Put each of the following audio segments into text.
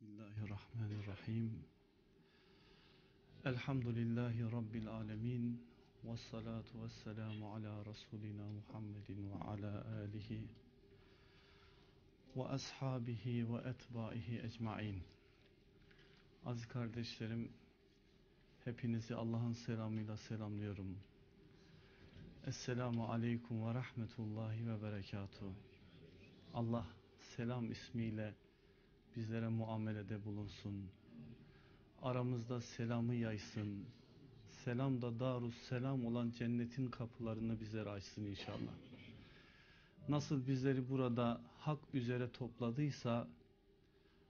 Bismillahirrahmanirrahim. Elhamdülillahi Rabbil alemin. Ve salatu ve selamu ala Resulina Muhammedin ve ala alihi ve ashabihi ve etbaihi ecmain. Aziz kardeşlerim, hepinizi Allah'ın selamıyla selamlıyorum. Esselamu aleyküm ve rahmetullahi ve berekatuhu. Allah selam ismiyle bizlere muamelede bulunsun. Aramızda selamı yaysın. Selam da darus selam olan cennetin kapılarını bizlere açsın inşallah. Nasıl bizleri burada hak üzere topladıysa,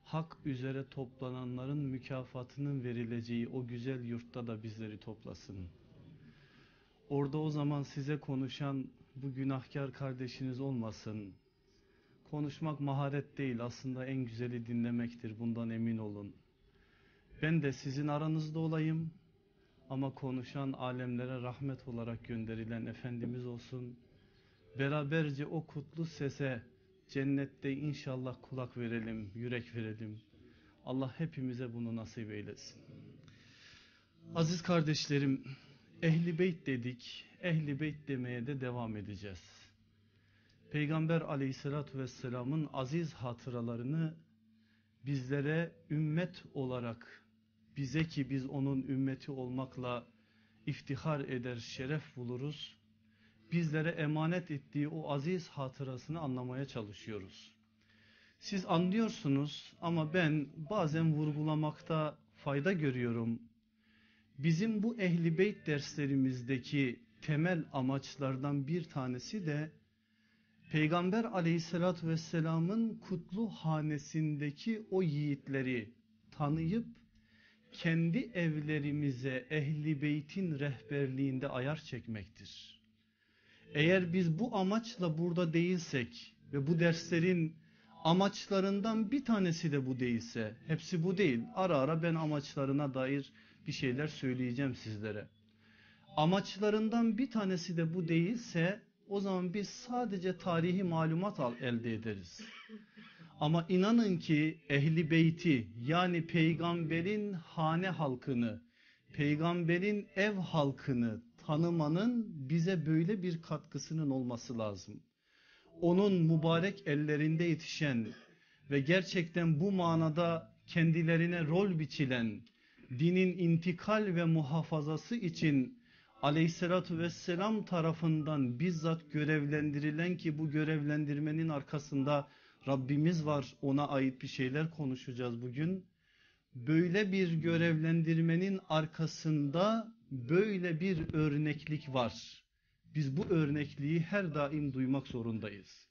hak üzere toplananların mükafatının verileceği o güzel yurtta da bizleri toplasın. Orada o zaman size konuşan bu günahkar kardeşiniz olmasın. Konuşmak maharet değil aslında en güzeli dinlemektir bundan emin olun. Ben de sizin aranızda olayım ama konuşan alemlere rahmet olarak gönderilen Efendimiz olsun. Beraberce o kutlu sese cennette inşallah kulak verelim, yürek verelim. Allah hepimize bunu nasip eylesin. Aziz kardeşlerim, Ehli Beyt dedik, Ehli Beyt demeye de devam edeceğiz. Peygamber aleyhissalatü vesselamın aziz hatıralarını bizlere ümmet olarak bize ki biz onun ümmeti olmakla iftihar eder, şeref buluruz. Bizlere emanet ettiği o aziz hatırasını anlamaya çalışıyoruz. Siz anlıyorsunuz ama ben bazen vurgulamakta fayda görüyorum. Bizim bu ehli beyt derslerimizdeki temel amaçlardan bir tanesi de Peygamber aleyhissalatü vesselamın kutlu hanesindeki o yiğitleri tanıyıp kendi evlerimize ehli beytin rehberliğinde ayar çekmektir. Eğer biz bu amaçla burada değilsek ve bu derslerin amaçlarından bir tanesi de bu değilse, hepsi bu değil. Ara ara ben amaçlarına dair bir şeyler söyleyeceğim sizlere. Amaçlarından bir tanesi de bu değilse o zaman biz sadece tarihi malumat al, elde ederiz. Ama inanın ki ehli beyti yani peygamberin hane halkını, peygamberin ev halkını tanımanın bize böyle bir katkısının olması lazım. Onun mübarek ellerinde yetişen ve gerçekten bu manada kendilerine rol biçilen dinin intikal ve muhafazası için aleyhissalatü vesselam tarafından bizzat görevlendirilen ki bu görevlendirmenin arkasında Rabbimiz var ona ait bir şeyler konuşacağız bugün. Böyle bir görevlendirmenin arkasında böyle bir örneklik var. Biz bu örnekliği her daim duymak zorundayız.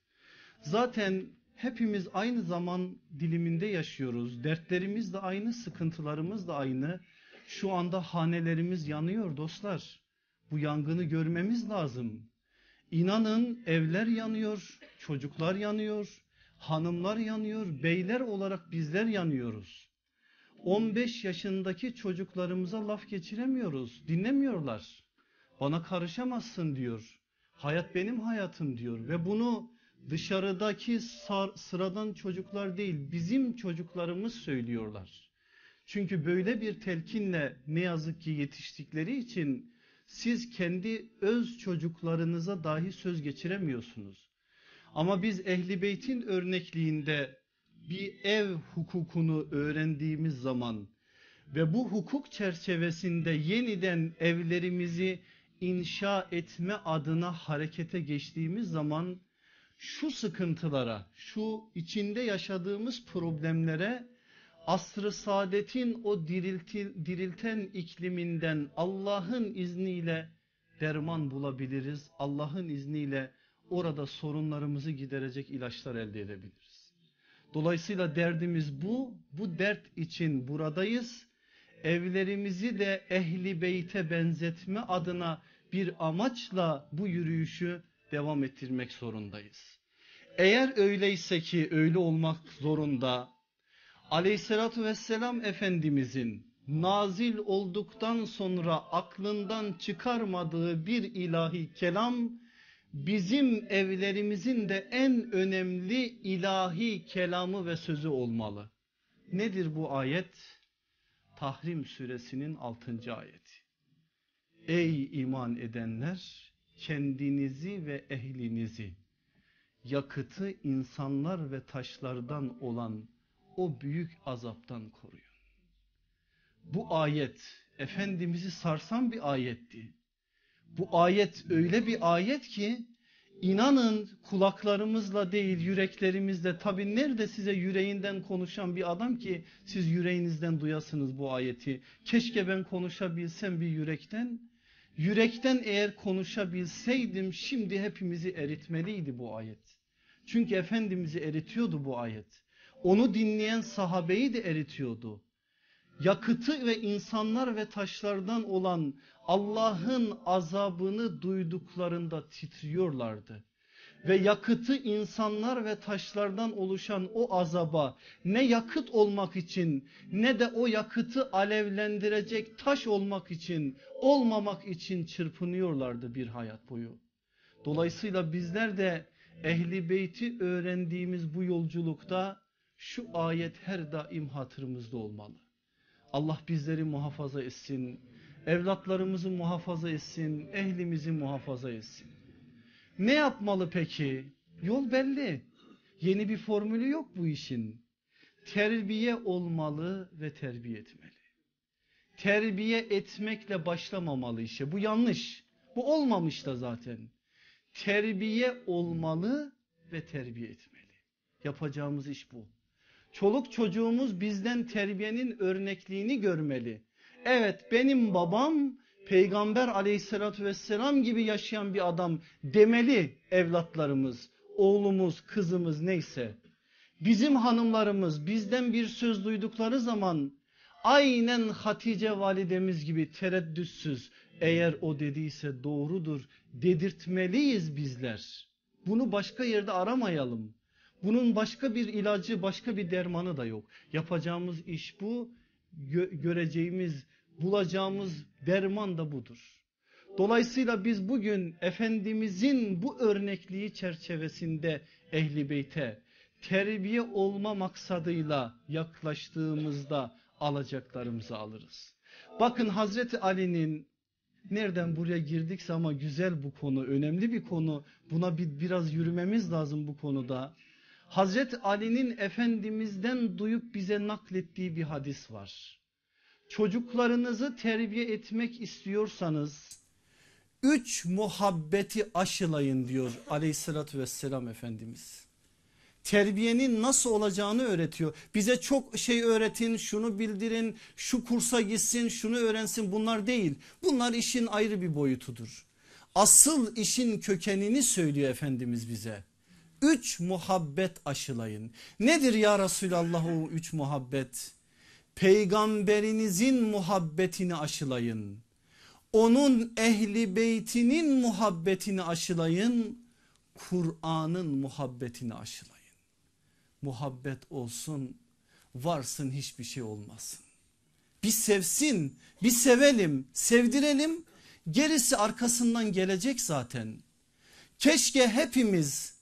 Zaten hepimiz aynı zaman diliminde yaşıyoruz. Dertlerimiz de aynı, sıkıntılarımız da aynı. Şu anda hanelerimiz yanıyor dostlar. Bu yangını görmemiz lazım. İnanın evler yanıyor, çocuklar yanıyor, hanımlar yanıyor, beyler olarak bizler yanıyoruz. 15 yaşındaki çocuklarımıza laf geçiremiyoruz, dinlemiyorlar. Bana karışamazsın diyor. Hayat benim hayatım diyor ve bunu dışarıdaki sıradan çocuklar değil bizim çocuklarımız söylüyorlar. Çünkü böyle bir telkinle ne yazık ki yetiştikleri için siz kendi öz çocuklarınıza dahi söz geçiremiyorsunuz. Ama biz ehli beytin örnekliğinde bir ev hukukunu öğrendiğimiz zaman ve bu hukuk çerçevesinde yeniden evlerimizi inşa etme adına harekete geçtiğimiz zaman şu sıkıntılara, şu içinde yaşadığımız problemlere asr-ı saadetin o dirilti, dirilten ikliminden Allah'ın izniyle derman bulabiliriz. Allah'ın izniyle orada sorunlarımızı giderecek ilaçlar elde edebiliriz. Dolayısıyla derdimiz bu. Bu dert için buradayız. Evlerimizi de ehli beyte benzetme adına bir amaçla bu yürüyüşü devam ettirmek zorundayız. Eğer öyleyse ki öyle olmak zorunda aleyhissalatü vesselam efendimizin nazil olduktan sonra aklından çıkarmadığı bir ilahi kelam bizim evlerimizin de en önemli ilahi kelamı ve sözü olmalı. Nedir bu ayet? Tahrim suresinin 6. ayeti. Ey iman edenler kendinizi ve ehlinizi yakıtı insanlar ve taşlardan olan o büyük azaptan koruyun. Bu ayet Efendimiz'i sarsan bir ayetti. Bu ayet öyle bir ayet ki inanın kulaklarımızla değil yüreklerimizle tabi nerede size yüreğinden konuşan bir adam ki siz yüreğinizden duyasınız bu ayeti. Keşke ben konuşabilsem bir yürekten. Yürekten eğer konuşabilseydim şimdi hepimizi eritmeliydi bu ayet. Çünkü Efendimiz'i eritiyordu bu ayet. Onu dinleyen sahabeyi de eritiyordu. Yakıtı ve insanlar ve taşlardan olan Allah'ın azabını duyduklarında titriyorlardı. Ve yakıtı insanlar ve taşlardan oluşan o azaba ne yakıt olmak için ne de o yakıtı alevlendirecek taş olmak için olmamak için çırpınıyorlardı bir hayat boyu. Dolayısıyla bizler de ehli beyti öğrendiğimiz bu yolculukta şu ayet her daim hatırımızda olmalı. Allah bizleri muhafaza etsin, evlatlarımızı muhafaza etsin, ehlimizi muhafaza etsin. Ne yapmalı peki? Yol belli. Yeni bir formülü yok bu işin. Terbiye olmalı ve terbiye etmeli. Terbiye etmekle başlamamalı işe. Bu yanlış. Bu olmamış da zaten. Terbiye olmalı ve terbiye etmeli. Yapacağımız iş bu. Çoluk çocuğumuz bizden terbiyenin örnekliğini görmeli. Evet benim babam peygamber aleyhissalatü vesselam gibi yaşayan bir adam demeli evlatlarımız, oğlumuz, kızımız neyse. Bizim hanımlarımız bizden bir söz duydukları zaman aynen Hatice validemiz gibi tereddütsüz eğer o dediyse doğrudur dedirtmeliyiz bizler. Bunu başka yerde aramayalım. Bunun başka bir ilacı, başka bir dermanı da yok. Yapacağımız iş bu. Gö göreceğimiz, bulacağımız derman da budur. Dolayısıyla biz bugün Efendimizin bu örnekliği çerçevesinde Ehli Beyt'e terbiye olma maksadıyla yaklaştığımızda alacaklarımızı alırız. Bakın Hazreti Ali'nin nereden buraya girdikse ama güzel bu konu önemli bir konu buna bir, biraz yürümemiz lazım bu konuda. Hazreti Ali'nin Efendimiz'den duyup bize naklettiği bir hadis var. Çocuklarınızı terbiye etmek istiyorsanız üç muhabbeti aşılayın diyor aleyhissalatü vesselam Efendimiz. Terbiyenin nasıl olacağını öğretiyor. Bize çok şey öğretin, şunu bildirin, şu kursa gitsin, şunu öğrensin bunlar değil. Bunlar işin ayrı bir boyutudur. Asıl işin kökenini söylüyor Efendimiz bize. Üç muhabbet aşılayın. Nedir ya Resulallah o üç muhabbet? Peygamberinizin muhabbetini aşılayın. Onun ehli beytinin muhabbetini aşılayın. Kur'an'ın muhabbetini aşılayın. Muhabbet olsun varsın hiçbir şey olmasın. Bir sevsin bir sevelim sevdirelim gerisi arkasından gelecek zaten. Keşke hepimiz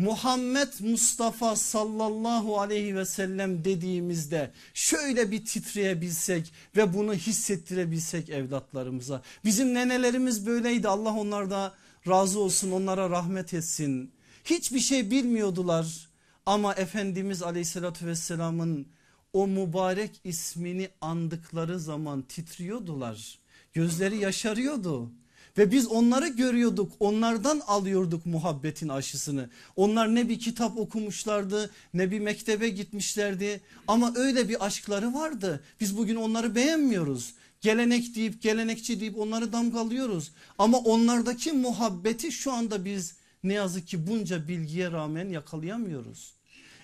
Muhammed Mustafa sallallahu aleyhi ve sellem dediğimizde şöyle bir titreyebilsek ve bunu hissettirebilsek evlatlarımıza. Bizim nenelerimiz böyleydi Allah onlarda razı olsun onlara rahmet etsin. Hiçbir şey bilmiyordular ama Efendimiz aleyhissalatü vesselamın o mübarek ismini andıkları zaman titriyordular. Gözleri yaşarıyordu. Ve biz onları görüyorduk onlardan alıyorduk muhabbetin aşısını. Onlar ne bir kitap okumuşlardı ne bir mektebe gitmişlerdi ama öyle bir aşkları vardı. Biz bugün onları beğenmiyoruz. Gelenek deyip gelenekçi deyip onları damgalıyoruz. Ama onlardaki muhabbeti şu anda biz ne yazık ki bunca bilgiye rağmen yakalayamıyoruz.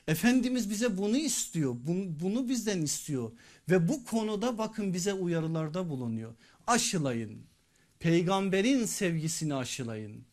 Efendimiz bize bunu istiyor bunu, bizden istiyor ve bu konuda bakın bize uyarılarda bulunuyor. Aşılayın peygamberin sevgisini aşılayın.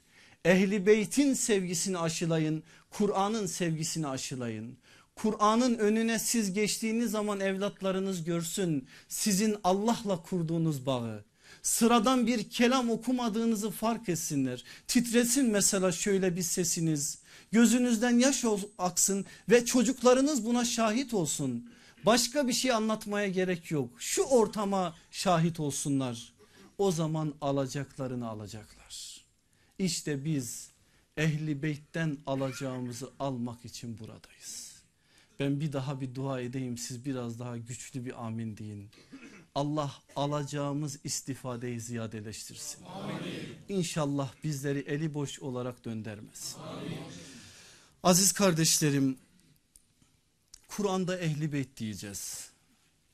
Ehli beytin sevgisini aşılayın. Kur'an'ın sevgisini aşılayın. Kur'an'ın önüne siz geçtiğiniz zaman evlatlarınız görsün sizin Allah'la kurduğunuz bağı. Sıradan bir kelam okumadığınızı fark etsinler. Titresin mesela şöyle bir sesiniz. Gözünüzden yaş aksın ve çocuklarınız buna şahit olsun. Başka bir şey anlatmaya gerek yok. Şu ortama şahit olsunlar. O zaman alacaklarını alacaklar. İşte biz ehli beytten alacağımızı almak için buradayız. Ben bir daha bir dua edeyim siz biraz daha güçlü bir amin deyin. Allah alacağımız istifadeyi ziyadeleştirsin. Amin. İnşallah bizleri eli boş olarak döndermez. Amin. Aziz kardeşlerim Kur'an'da ehli beyt diyeceğiz.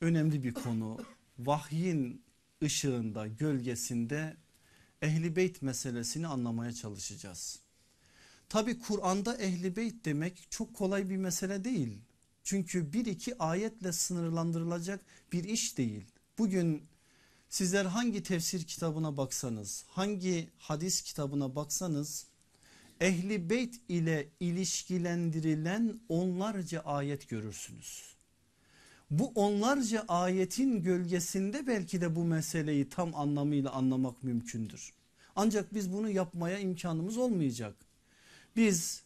Önemli bir konu. Vahyin ışığında gölgesinde ehli beyt meselesini anlamaya çalışacağız. Tabi Kur'an'da ehli beyt demek çok kolay bir mesele değil. Çünkü bir iki ayetle sınırlandırılacak bir iş değil. Bugün sizler hangi tefsir kitabına baksanız, hangi hadis kitabına baksanız ehli beyt ile ilişkilendirilen onlarca ayet görürsünüz. Bu onlarca ayetin gölgesinde belki de bu meseleyi tam anlamıyla anlamak mümkündür. Ancak biz bunu yapmaya imkanımız olmayacak. Biz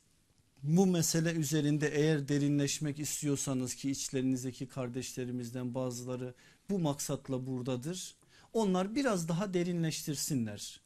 bu mesele üzerinde eğer derinleşmek istiyorsanız ki içlerinizdeki kardeşlerimizden bazıları bu maksatla buradadır. Onlar biraz daha derinleştirsinler.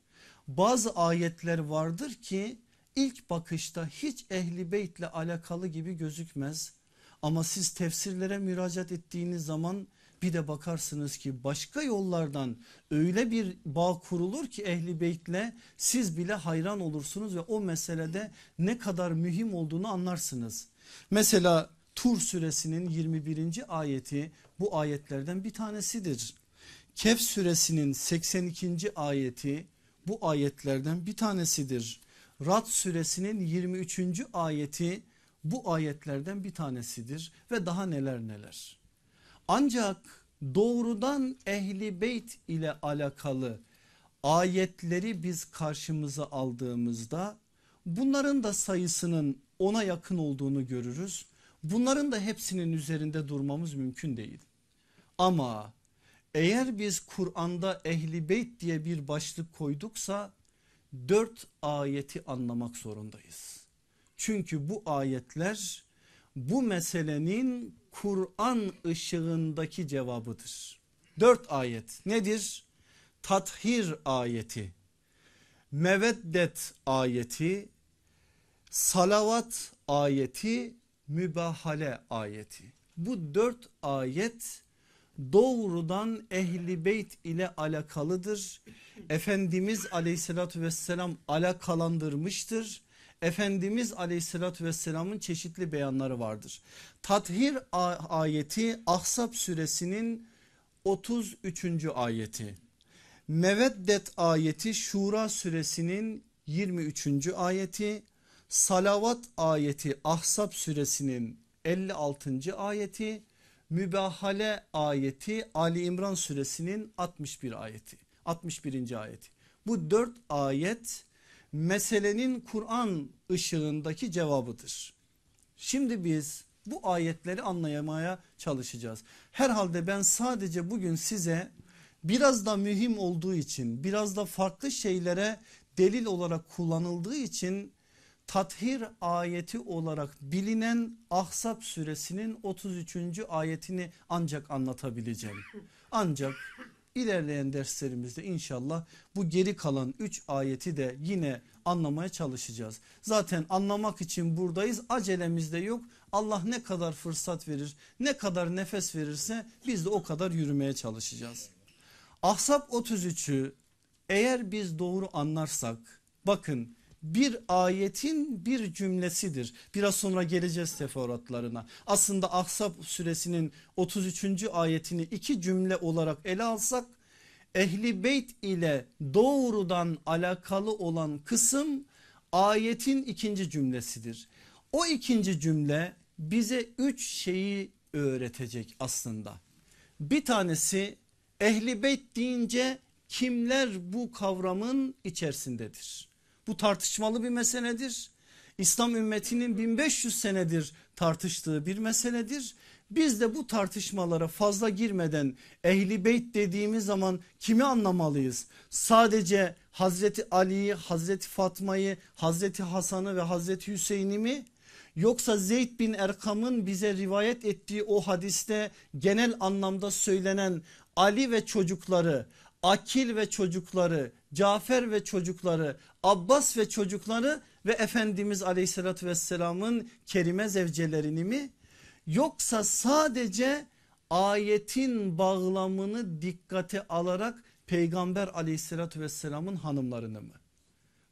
Bazı ayetler vardır ki ilk bakışta hiç ehli beytle alakalı gibi gözükmez. Ama siz tefsirlere müracaat ettiğiniz zaman bir de bakarsınız ki başka yollardan öyle bir bağ kurulur ki ehli beytle siz bile hayran olursunuz ve o meselede ne kadar mühim olduğunu anlarsınız. Mesela Tur suresinin 21. ayeti bu ayetlerden bir tanesidir. Kehf suresinin 82. ayeti bu ayetlerden bir tanesidir. Rad suresinin 23. ayeti bu ayetlerden bir tanesidir ve daha neler neler. Ancak doğrudan ehli beyt ile alakalı ayetleri biz karşımıza aldığımızda bunların da sayısının ona yakın olduğunu görürüz. Bunların da hepsinin üzerinde durmamız mümkün değil. Ama eğer biz Kur'an'da ehli beyt diye bir başlık koyduksa dört ayeti anlamak zorundayız. Çünkü bu ayetler bu meselenin Kur'an ışığındaki cevabıdır. Dört ayet nedir? Tathir ayeti, meveddet ayeti, salavat ayeti, mübahale ayeti. Bu dört ayet doğrudan ehli beyt ile alakalıdır. Efendimiz aleyhissalatü vesselam alakalandırmıştır. Efendimiz aleyhissalatü vesselamın çeşitli beyanları vardır. Tathir ayeti Ahzab suresinin 33. ayeti. Meveddet ayeti Şura suresinin 23. ayeti. Salavat ayeti Ahzab suresinin 56. ayeti mübahale ayeti Ali İmran suresinin 61 ayeti 61. ayeti. Bu dört ayet meselenin Kur'an ışığındaki cevabıdır. Şimdi biz bu ayetleri anlayamaya çalışacağız. Herhalde ben sadece bugün size biraz da mühim olduğu için biraz da farklı şeylere delil olarak kullanıldığı için tathir ayeti olarak bilinen Ahzab suresinin 33. ayetini ancak anlatabileceğim. Ancak ilerleyen derslerimizde inşallah bu geri kalan 3 ayeti de yine anlamaya çalışacağız. Zaten anlamak için buradayız acelemiz de yok. Allah ne kadar fırsat verir ne kadar nefes verirse biz de o kadar yürümeye çalışacağız. Ahzab 33'ü eğer biz doğru anlarsak bakın bir ayetin bir cümlesidir. Biraz sonra geleceğiz teferruatlarına. Aslında Ahzab suresinin 33. ayetini iki cümle olarak ele alsak ehli beyt ile doğrudan alakalı olan kısım ayetin ikinci cümlesidir. O ikinci cümle bize üç şeyi öğretecek aslında. Bir tanesi ehli beyt deyince kimler bu kavramın içerisindedir? Bu tartışmalı bir meseledir. İslam ümmetinin 1500 senedir tartıştığı bir meseledir. Biz de bu tartışmalara fazla girmeden ehli beyt dediğimiz zaman kimi anlamalıyız? Sadece Hazreti Ali'yi, Hazreti Fatma'yı, Hazreti Hasan'ı ve Hazreti Hüseyin'i mi? Yoksa Zeyd bin Erkam'ın bize rivayet ettiği o hadiste genel anlamda söylenen Ali ve çocukları, Akil ve çocukları, Cafer ve çocukları, Abbas ve çocukları ve Efendimiz aleyhissalatü vesselamın kerime zevcelerini mi? Yoksa sadece ayetin bağlamını dikkate alarak peygamber aleyhissalatü vesselamın hanımlarını mı?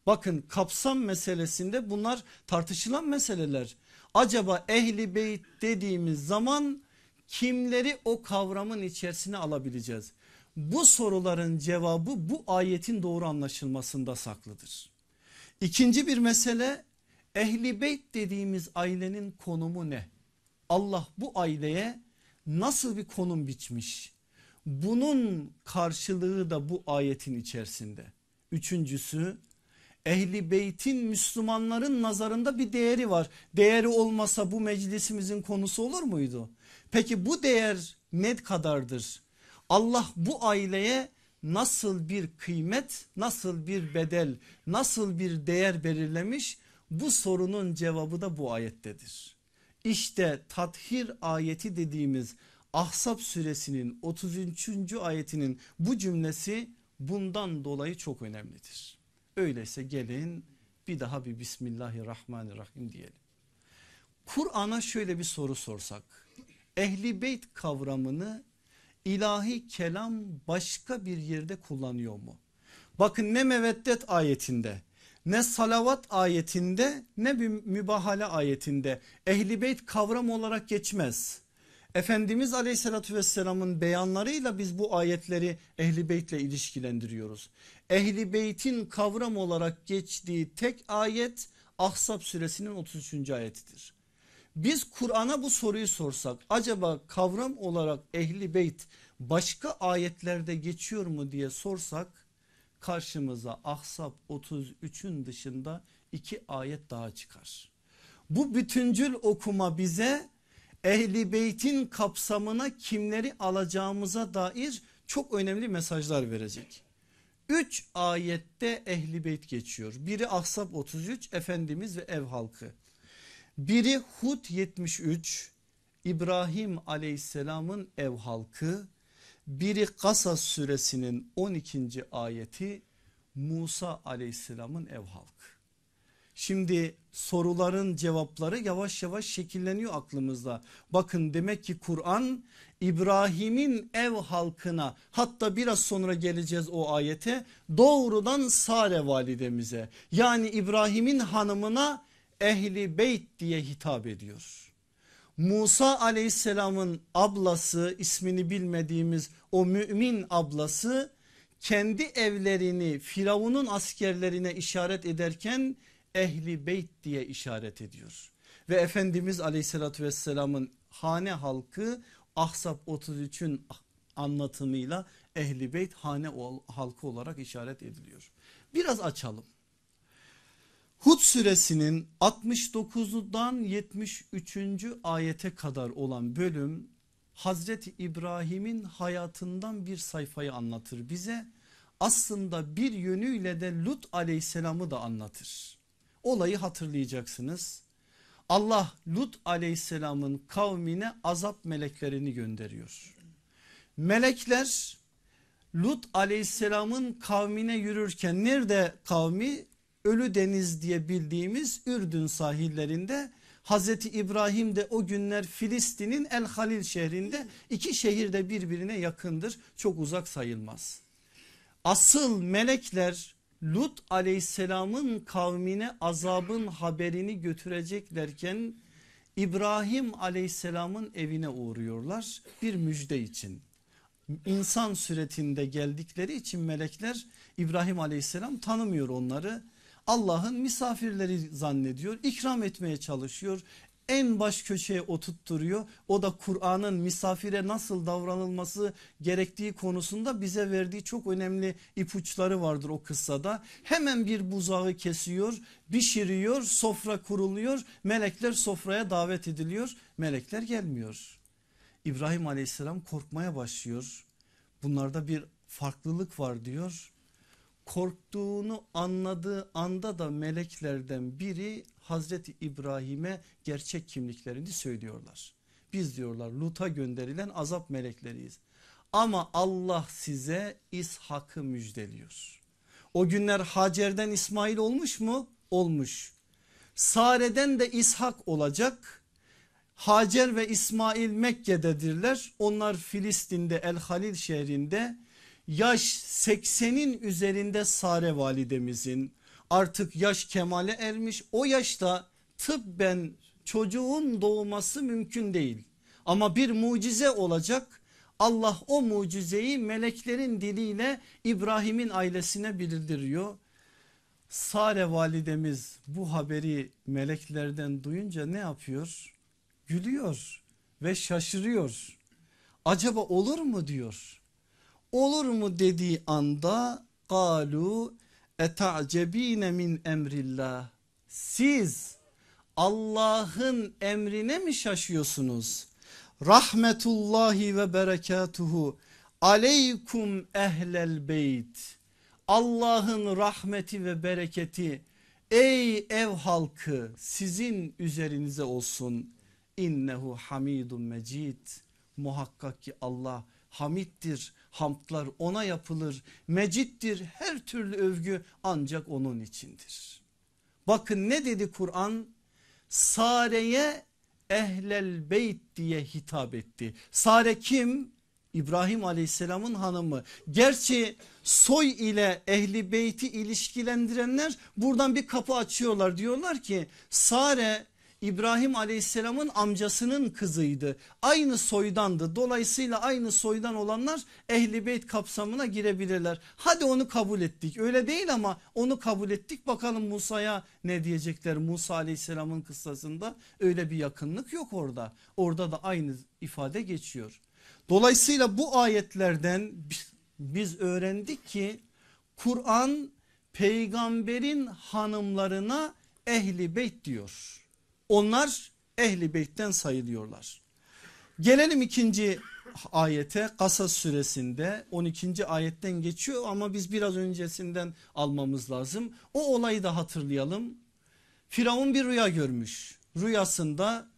Bakın kapsam meselesinde bunlar tartışılan meseleler. Acaba ehli beyt dediğimiz zaman kimleri o kavramın içerisine alabileceğiz? Bu soruların cevabı bu ayetin doğru anlaşılmasında saklıdır. İkinci bir mesele ehli beyt dediğimiz ailenin konumu ne? Allah bu aileye nasıl bir konum biçmiş? Bunun karşılığı da bu ayetin içerisinde. Üçüncüsü ehli beytin Müslümanların nazarında bir değeri var. Değeri olmasa bu meclisimizin konusu olur muydu? Peki bu değer ne kadardır? Allah bu aileye nasıl bir kıymet, nasıl bir bedel, nasıl bir değer belirlemiş? Bu sorunun cevabı da bu ayettedir. İşte tathir ayeti dediğimiz Ahzab suresinin 33. ayetinin bu cümlesi bundan dolayı çok önemlidir. Öyleyse gelin bir daha bir Bismillahirrahmanirrahim diyelim. Kur'an'a şöyle bir soru sorsak. Ehli beyt kavramını ilahi kelam başka bir yerde kullanıyor mu? Bakın ne meveddet ayetinde ne salavat ayetinde ne bir mübahale ayetinde ehli beyt kavram olarak geçmez. Efendimiz aleyhissalatü vesselamın beyanlarıyla biz bu ayetleri ehli beytle ilişkilendiriyoruz. Ehli beytin kavram olarak geçtiği tek ayet Ahzab suresinin 33. ayetidir. Biz Kur'an'a bu soruyu sorsak acaba kavram olarak ehli beyt başka ayetlerde geçiyor mu diye sorsak karşımıza Ahzab 33'ün dışında iki ayet daha çıkar. Bu bütüncül okuma bize ehli beytin kapsamına kimleri alacağımıza dair çok önemli mesajlar verecek. Üç ayette ehli beyt geçiyor. Biri Ahzab 33 Efendimiz ve ev halkı. Biri Hud 73 İbrahim aleyhisselamın ev halkı. Biri Kasas suresinin 12. ayeti Musa aleyhisselamın ev halkı. Şimdi soruların cevapları yavaş yavaş şekilleniyor aklımızda. Bakın demek ki Kur'an İbrahim'in ev halkına hatta biraz sonra geleceğiz o ayete doğrudan Sare validemize yani İbrahim'in hanımına ehli beyt diye hitap ediyor. Musa aleyhisselamın ablası ismini bilmediğimiz o mümin ablası kendi evlerini Firavun'un askerlerine işaret ederken ehli beyt diye işaret ediyor. Ve Efendimiz aleyhissalatü vesselamın hane halkı Ahzab 33'ün anlatımıyla ehli beyt hane halkı olarak işaret ediliyor. Biraz açalım. Hud suresinin 69'dan 73. ayete kadar olan bölüm Hazreti İbrahim'in hayatından bir sayfayı anlatır bize. Aslında bir yönüyle de Lut aleyhisselamı da anlatır. Olayı hatırlayacaksınız. Allah Lut aleyhisselamın kavmine azap meleklerini gönderiyor. Melekler Lut aleyhisselamın kavmine yürürken nerede kavmi? Ölü Deniz diye bildiğimiz Ürdün sahillerinde Hazreti İbrahim de o günler Filistin'in El Halil şehrinde iki şehir de birbirine yakındır çok uzak sayılmaz. Asıl melekler Lut aleyhisselamın kavmine azabın haberini götüreceklerken İbrahim aleyhisselamın evine uğruyorlar bir müjde için. İnsan suretinde geldikleri için melekler İbrahim aleyhisselam tanımıyor onları Allah'ın misafirleri zannediyor ikram etmeye çalışıyor en baş köşeye oturtturuyor. O da Kur'an'ın misafire nasıl davranılması gerektiği konusunda bize verdiği çok önemli ipuçları vardır o kıssada. Hemen bir buzağı kesiyor, pişiriyor, sofra kuruluyor. Melekler sofraya davet ediliyor. Melekler gelmiyor. İbrahim aleyhisselam korkmaya başlıyor. Bunlarda bir farklılık var diyor. Korktuğunu anladığı anda da meleklerden biri Hazreti İbrahim'e gerçek kimliklerini söylüyorlar. Biz diyorlar Lut'a gönderilen azap melekleriyiz. Ama Allah size İshak'ı müjdeliyor. O günler Hacer'den İsmail olmuş mu? Olmuş. Sare'den de İshak olacak. Hacer ve İsmail Mekke'dedirler. Onlar Filistin'de El Halil şehrinde yaş 80'in üzerinde Sare validemizin artık yaş kemale ermiş o yaşta tıbben çocuğun doğması mümkün değil. Ama bir mucize olacak Allah o mucizeyi meleklerin diliyle İbrahim'in ailesine bildiriyor. Sare validemiz bu haberi meleklerden duyunca ne yapıyor? Gülüyor ve şaşırıyor. Acaba olur mu diyor. Olur mu dediği anda galu eta'cebine min emrillah. Siz Allah'ın emrine mi şaşıyorsunuz? Rahmetullahi ve berekatuhu aleykum ehlel beyt. Allah'ın rahmeti ve bereketi ey ev halkı sizin üzerinize olsun. İnnehu hamidun mecid. Muhakkak ki Allah hamittir. Hamdlar ona yapılır. Meciddir. Her türlü övgü ancak onun içindir. Bakın ne dedi Kur'an? Sare'ye ehlel beyt diye hitap etti. Sare kim? İbrahim aleyhisselamın hanımı. Gerçi soy ile ehli beyti ilişkilendirenler buradan bir kapı açıyorlar. Diyorlar ki Sare İbrahim aleyhisselamın amcasının kızıydı. Aynı soydandı. Dolayısıyla aynı soydan olanlar ehli beyt kapsamına girebilirler. Hadi onu kabul ettik. Öyle değil ama onu kabul ettik. Bakalım Musa'ya ne diyecekler Musa aleyhisselamın kıssasında öyle bir yakınlık yok orada. Orada da aynı ifade geçiyor. Dolayısıyla bu ayetlerden biz öğrendik ki Kur'an peygamberin hanımlarına ehli beyt diyor. Onlar ehli beytten sayılıyorlar. Gelelim ikinci ayete Kasas suresinde 12. ayetten geçiyor ama biz biraz öncesinden almamız lazım. O olayı da hatırlayalım. Firavun bir rüya görmüş. Rüyasında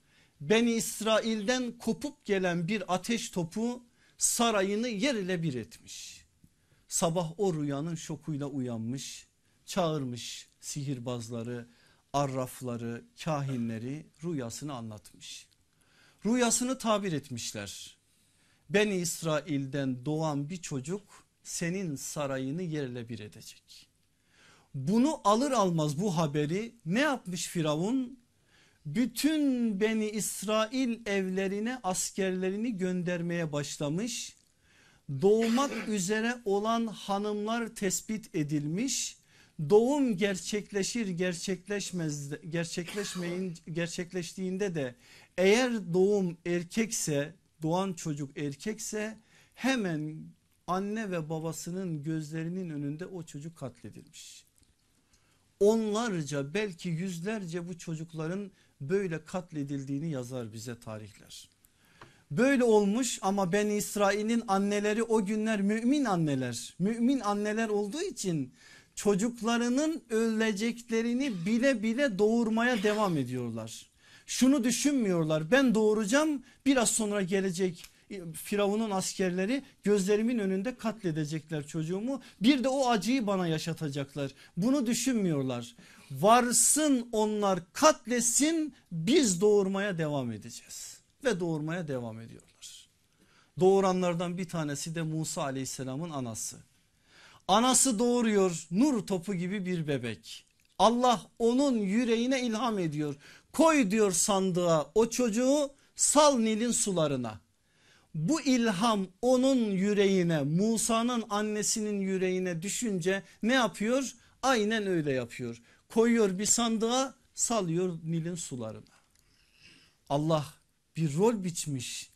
Beni İsrail'den kopup gelen bir ateş topu sarayını yer ile bir etmiş. Sabah o rüyanın şokuyla uyanmış, çağırmış sihirbazları, arrafları, kahinleri rüyasını anlatmış. Rüyasını tabir etmişler. Beni İsrail'den doğan bir çocuk senin sarayını yerle bir edecek. Bunu alır almaz bu haberi ne yapmış Firavun? Bütün Beni İsrail evlerine askerlerini göndermeye başlamış. Doğmak üzere olan hanımlar tespit edilmiş doğum gerçekleşir gerçekleşmez gerçekleşmeyin gerçekleştiğinde de eğer doğum erkekse doğan çocuk erkekse hemen anne ve babasının gözlerinin önünde o çocuk katledilmiş. Onlarca belki yüzlerce bu çocukların böyle katledildiğini yazar bize tarihler. Böyle olmuş ama ben İsrail'in anneleri o günler mümin anneler. Mümin anneler olduğu için çocuklarının öleceklerini bile bile doğurmaya devam ediyorlar. Şunu düşünmüyorlar. Ben doğuracağım biraz sonra gelecek Firavun'un askerleri gözlerimin önünde katledecekler çocuğumu. Bir de o acıyı bana yaşatacaklar. Bunu düşünmüyorlar. Varsın onlar katlesin biz doğurmaya devam edeceğiz. Ve doğurmaya devam ediyorlar. Doğuranlardan bir tanesi de Musa aleyhisselamın anası Anası doğuruyor nur topu gibi bir bebek. Allah onun yüreğine ilham ediyor. Koy diyor sandığa o çocuğu sal Nil'in sularına. Bu ilham onun yüreğine Musa'nın annesinin yüreğine düşünce ne yapıyor? Aynen öyle yapıyor. Koyuyor bir sandığa salıyor Nil'in sularına. Allah bir rol biçmiş.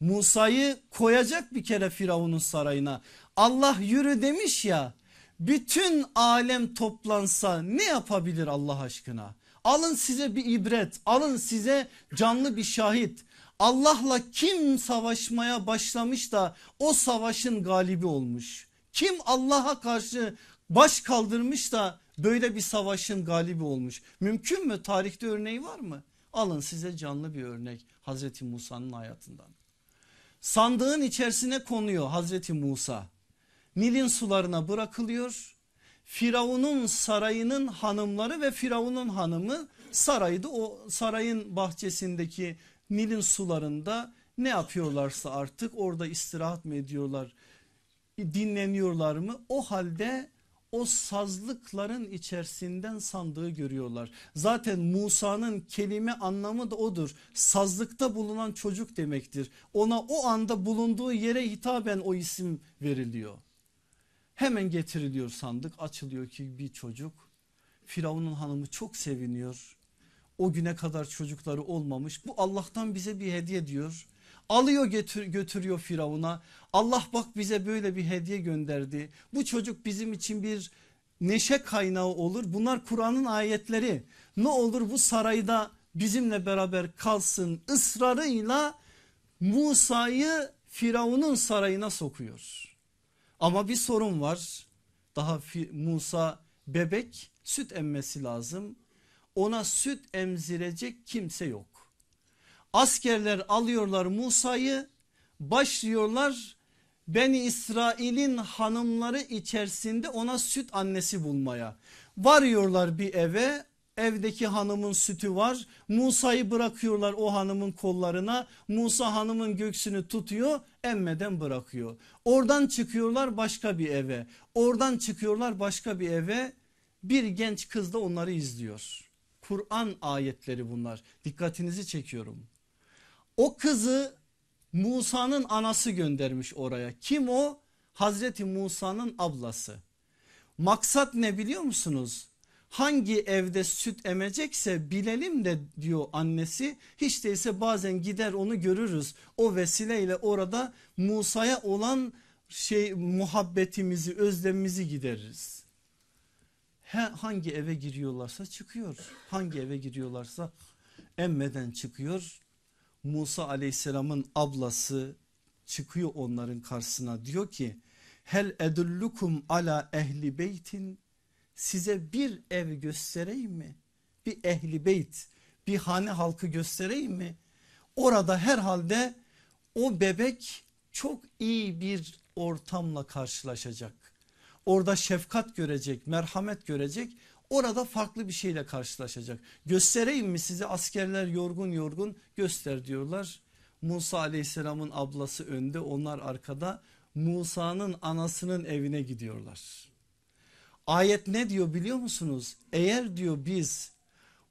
Musa'yı koyacak bir kere Firavun'un sarayına Allah yürü demiş ya bütün alem toplansa ne yapabilir Allah aşkına? Alın size bir ibret alın size canlı bir şahit. Allah'la kim savaşmaya başlamış da o savaşın galibi olmuş? Kim Allah'a karşı baş kaldırmış da böyle bir savaşın galibi olmuş. Mümkün mü? Tarihte örneği var mı? Alın size canlı bir örnek Hazreti Musa'nın hayatından. Sandığın içerisine konuyor Hazreti Musa. Nil'in sularına bırakılıyor. Firavun'un sarayının hanımları ve Firavun'un hanımı saraydı. O sarayın bahçesindeki Nil'in sularında ne yapıyorlarsa artık orada istirahat mı ediyorlar dinleniyorlar mı? O halde o sazlıkların içerisinden sandığı görüyorlar. Zaten Musa'nın kelime anlamı da odur. Sazlıkta bulunan çocuk demektir. Ona o anda bulunduğu yere hitaben o isim veriliyor. Hemen getiriliyor sandık açılıyor ki bir çocuk. Firavun'un hanımı çok seviniyor. O güne kadar çocukları olmamış. Bu Allah'tan bize bir hediye diyor. Alıyor götür, götürüyor Firavun'a. Allah bak bize böyle bir hediye gönderdi. Bu çocuk bizim için bir neşe kaynağı olur. Bunlar Kur'an'ın ayetleri. Ne olur bu sarayda bizimle beraber kalsın ısrarıyla Musa'yı Firavun'un sarayına sokuyor. Ama bir sorun var. Daha Musa bebek süt emmesi lazım. Ona süt emzirecek kimse yok. Askerler alıyorlar Musa'yı başlıyorlar Beni İsrail'in hanımları içerisinde ona süt annesi bulmaya. Varıyorlar bir eve evdeki hanımın sütü var. Musa'yı bırakıyorlar o hanımın kollarına. Musa hanımın göksünü tutuyor emmeden bırakıyor. Oradan çıkıyorlar başka bir eve. Oradan çıkıyorlar başka bir eve. Bir genç kız da onları izliyor. Kur'an ayetleri bunlar. Dikkatinizi çekiyorum. O kızı Musa'nın anası göndermiş oraya. Kim o? Hazreti Musa'nın ablası. Maksat ne biliyor musunuz? Hangi evde süt emecekse bilelim de diyor annesi. Hiç değilse bazen gider onu görürüz. O vesileyle orada Musa'ya olan şey muhabbetimizi özlemimizi gideririz. He, hangi eve giriyorlarsa çıkıyor. Hangi eve giriyorlarsa emmeden çıkıyor Musa aleyhisselamın ablası çıkıyor onların karşısına diyor ki hel edullukum ala ehli beytin size bir ev göstereyim mi? Bir ehli beyt bir hane halkı göstereyim mi? Orada herhalde o bebek çok iyi bir ortamla karşılaşacak. Orada şefkat görecek, merhamet görecek. Orada farklı bir şeyle karşılaşacak. Göstereyim mi size askerler yorgun yorgun göster diyorlar. Musa aleyhisselamın ablası önde onlar arkada Musa'nın anasının evine gidiyorlar. Ayet ne diyor biliyor musunuz? Eğer diyor biz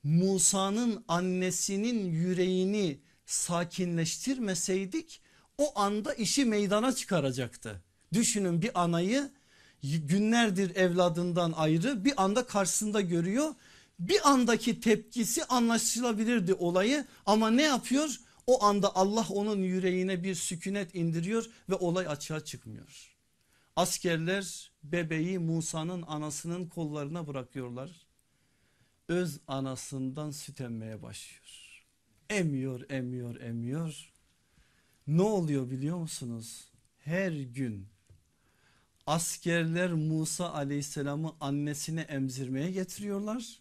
Musa'nın annesinin yüreğini sakinleştirmeseydik o anda işi meydana çıkaracaktı. Düşünün bir anayı günlerdir evladından ayrı bir anda karşısında görüyor. Bir andaki tepkisi anlaşılabilirdi olayı ama ne yapıyor? O anda Allah onun yüreğine bir sükunet indiriyor ve olay açığa çıkmıyor. Askerler bebeği Musa'nın anasının kollarına bırakıyorlar. Öz anasından süt emmeye başlıyor. Emiyor, emiyor, emiyor. Ne oluyor biliyor musunuz? Her gün askerler Musa aleyhisselamı annesine emzirmeye getiriyorlar.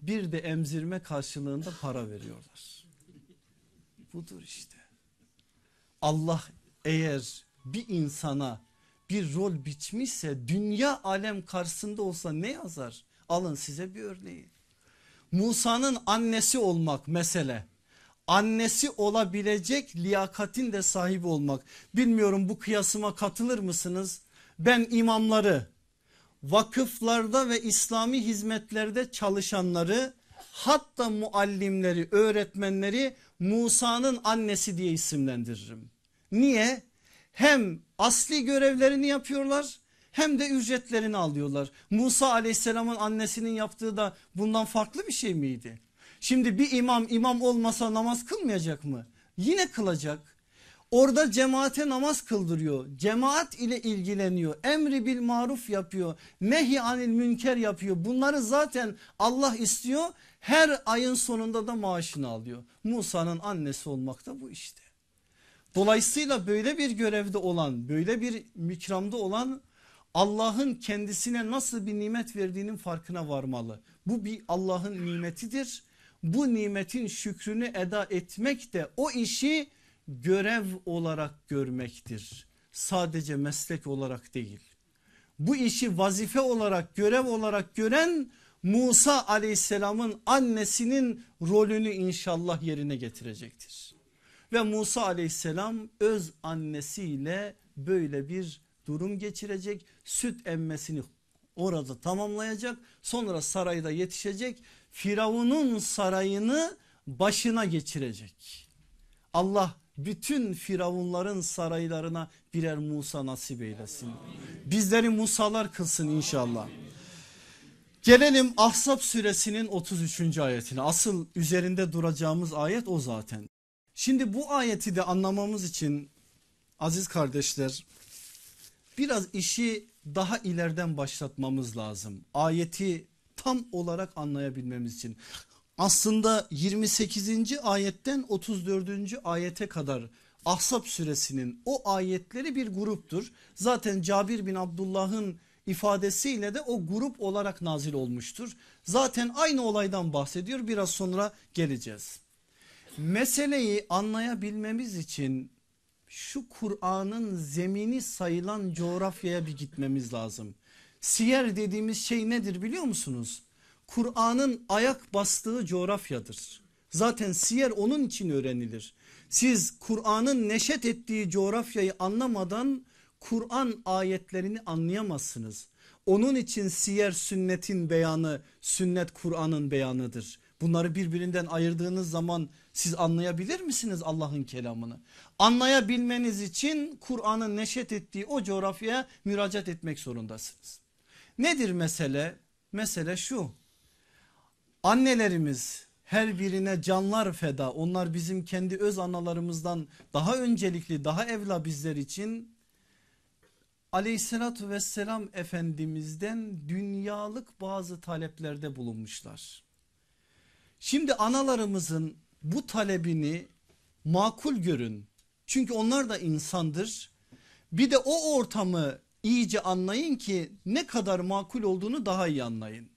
Bir de emzirme karşılığında para veriyorlar. Budur işte. Allah eğer bir insana bir rol biçmişse dünya alem karşısında olsa ne yazar? Alın size bir örneği. Musa'nın annesi olmak mesele. Annesi olabilecek liyakatin de sahibi olmak. Bilmiyorum bu kıyasıma katılır mısınız? ben imamları vakıflarda ve İslami hizmetlerde çalışanları hatta muallimleri öğretmenleri Musa'nın annesi diye isimlendiririm. Niye? Hem asli görevlerini yapıyorlar hem de ücretlerini alıyorlar. Musa aleyhisselamın annesinin yaptığı da bundan farklı bir şey miydi? Şimdi bir imam imam olmasa namaz kılmayacak mı? Yine kılacak. Orada cemaate namaz kıldırıyor. Cemaat ile ilgileniyor. Emri bil maruf yapıyor. Nehi anil münker yapıyor. Bunları zaten Allah istiyor. Her ayın sonunda da maaşını alıyor. Musa'nın annesi olmak da bu işte. Dolayısıyla böyle bir görevde olan böyle bir mikramda olan Allah'ın kendisine nasıl bir nimet verdiğinin farkına varmalı. Bu bir Allah'ın nimetidir. Bu nimetin şükrünü eda etmek de o işi görev olarak görmektir. Sadece meslek olarak değil. Bu işi vazife olarak görev olarak gören Musa aleyhisselamın annesinin rolünü inşallah yerine getirecektir. Ve Musa aleyhisselam öz annesiyle böyle bir durum geçirecek. Süt emmesini orada tamamlayacak. Sonra sarayda yetişecek. Firavun'un sarayını başına geçirecek. Allah bütün firavunların saraylarına birer Musa nasip eylesin. Bizleri Musalar kılsın inşallah. Gelelim Ahzab suresinin 33. ayetine. Asıl üzerinde duracağımız ayet o zaten. Şimdi bu ayeti de anlamamız için aziz kardeşler biraz işi daha ileriden başlatmamız lazım. Ayeti tam olarak anlayabilmemiz için. Aslında 28. ayetten 34. ayete kadar Ahzab suresinin o ayetleri bir gruptur. Zaten Cabir bin Abdullah'ın ifadesiyle de o grup olarak nazil olmuştur. Zaten aynı olaydan bahsediyor biraz sonra geleceğiz. Meseleyi anlayabilmemiz için şu Kur'an'ın zemini sayılan coğrafyaya bir gitmemiz lazım. Siyer dediğimiz şey nedir biliyor musunuz? Kur'an'ın ayak bastığı coğrafyadır. Zaten siyer onun için öğrenilir. Siz Kur'an'ın neşet ettiği coğrafyayı anlamadan Kur'an ayetlerini anlayamazsınız. Onun için siyer sünnetin beyanı, sünnet Kur'an'ın beyanıdır. Bunları birbirinden ayırdığınız zaman siz anlayabilir misiniz Allah'ın kelamını? Anlayabilmeniz için Kur'an'ın neşet ettiği o coğrafyaya müracaat etmek zorundasınız. Nedir mesele? Mesele şu. Annelerimiz her birine canlar feda. Onlar bizim kendi öz analarımızdan daha öncelikli, daha evla bizler için aleyhissalatü vesselam efendimizden dünyalık bazı taleplerde bulunmuşlar. Şimdi analarımızın bu talebini makul görün. Çünkü onlar da insandır. Bir de o ortamı iyice anlayın ki ne kadar makul olduğunu daha iyi anlayın.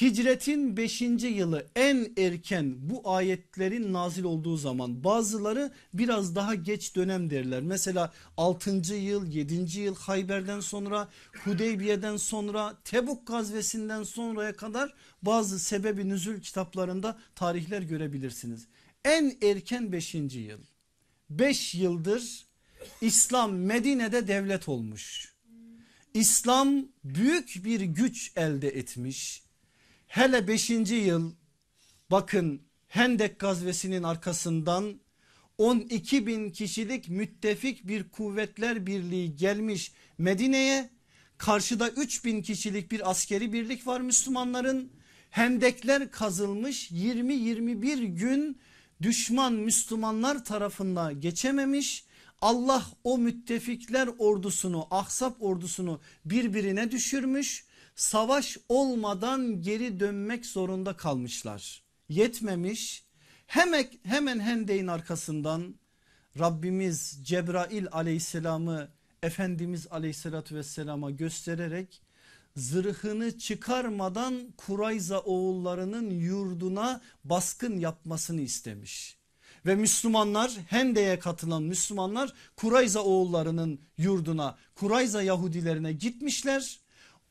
Hicretin 5. yılı en erken bu ayetlerin nazil olduğu zaman bazıları biraz daha geç dönem derler. Mesela 6. yıl 7. yıl Hayber'den sonra Hudeybiye'den sonra Tebuk gazvesinden sonraya kadar bazı sebebi nüzül kitaplarında tarihler görebilirsiniz. En erken 5. yıl 5 yıldır İslam Medine'de devlet olmuş. İslam büyük bir güç elde etmiş Hele 5. yıl bakın Hendek gazvesinin arkasından 12 bin kişilik müttefik bir kuvvetler birliği gelmiş Medine'ye. Karşıda 3 bin kişilik bir askeri birlik var Müslümanların. Hendekler kazılmış 20-21 gün düşman Müslümanlar tarafından geçememiş. Allah o müttefikler ordusunu Ahsap ordusunu birbirine düşürmüş savaş olmadan geri dönmek zorunda kalmışlar. Yetmemiş hemen, hemen Hendeyn arkasından Rabbimiz Cebrail aleyhisselamı Efendimiz aleyhissalatü vesselama göstererek zırhını çıkarmadan Kurayza oğullarının yurduna baskın yapmasını istemiş. Ve Müslümanlar Hende'ye katılan Müslümanlar Kurayza oğullarının yurduna Kurayza Yahudilerine gitmişler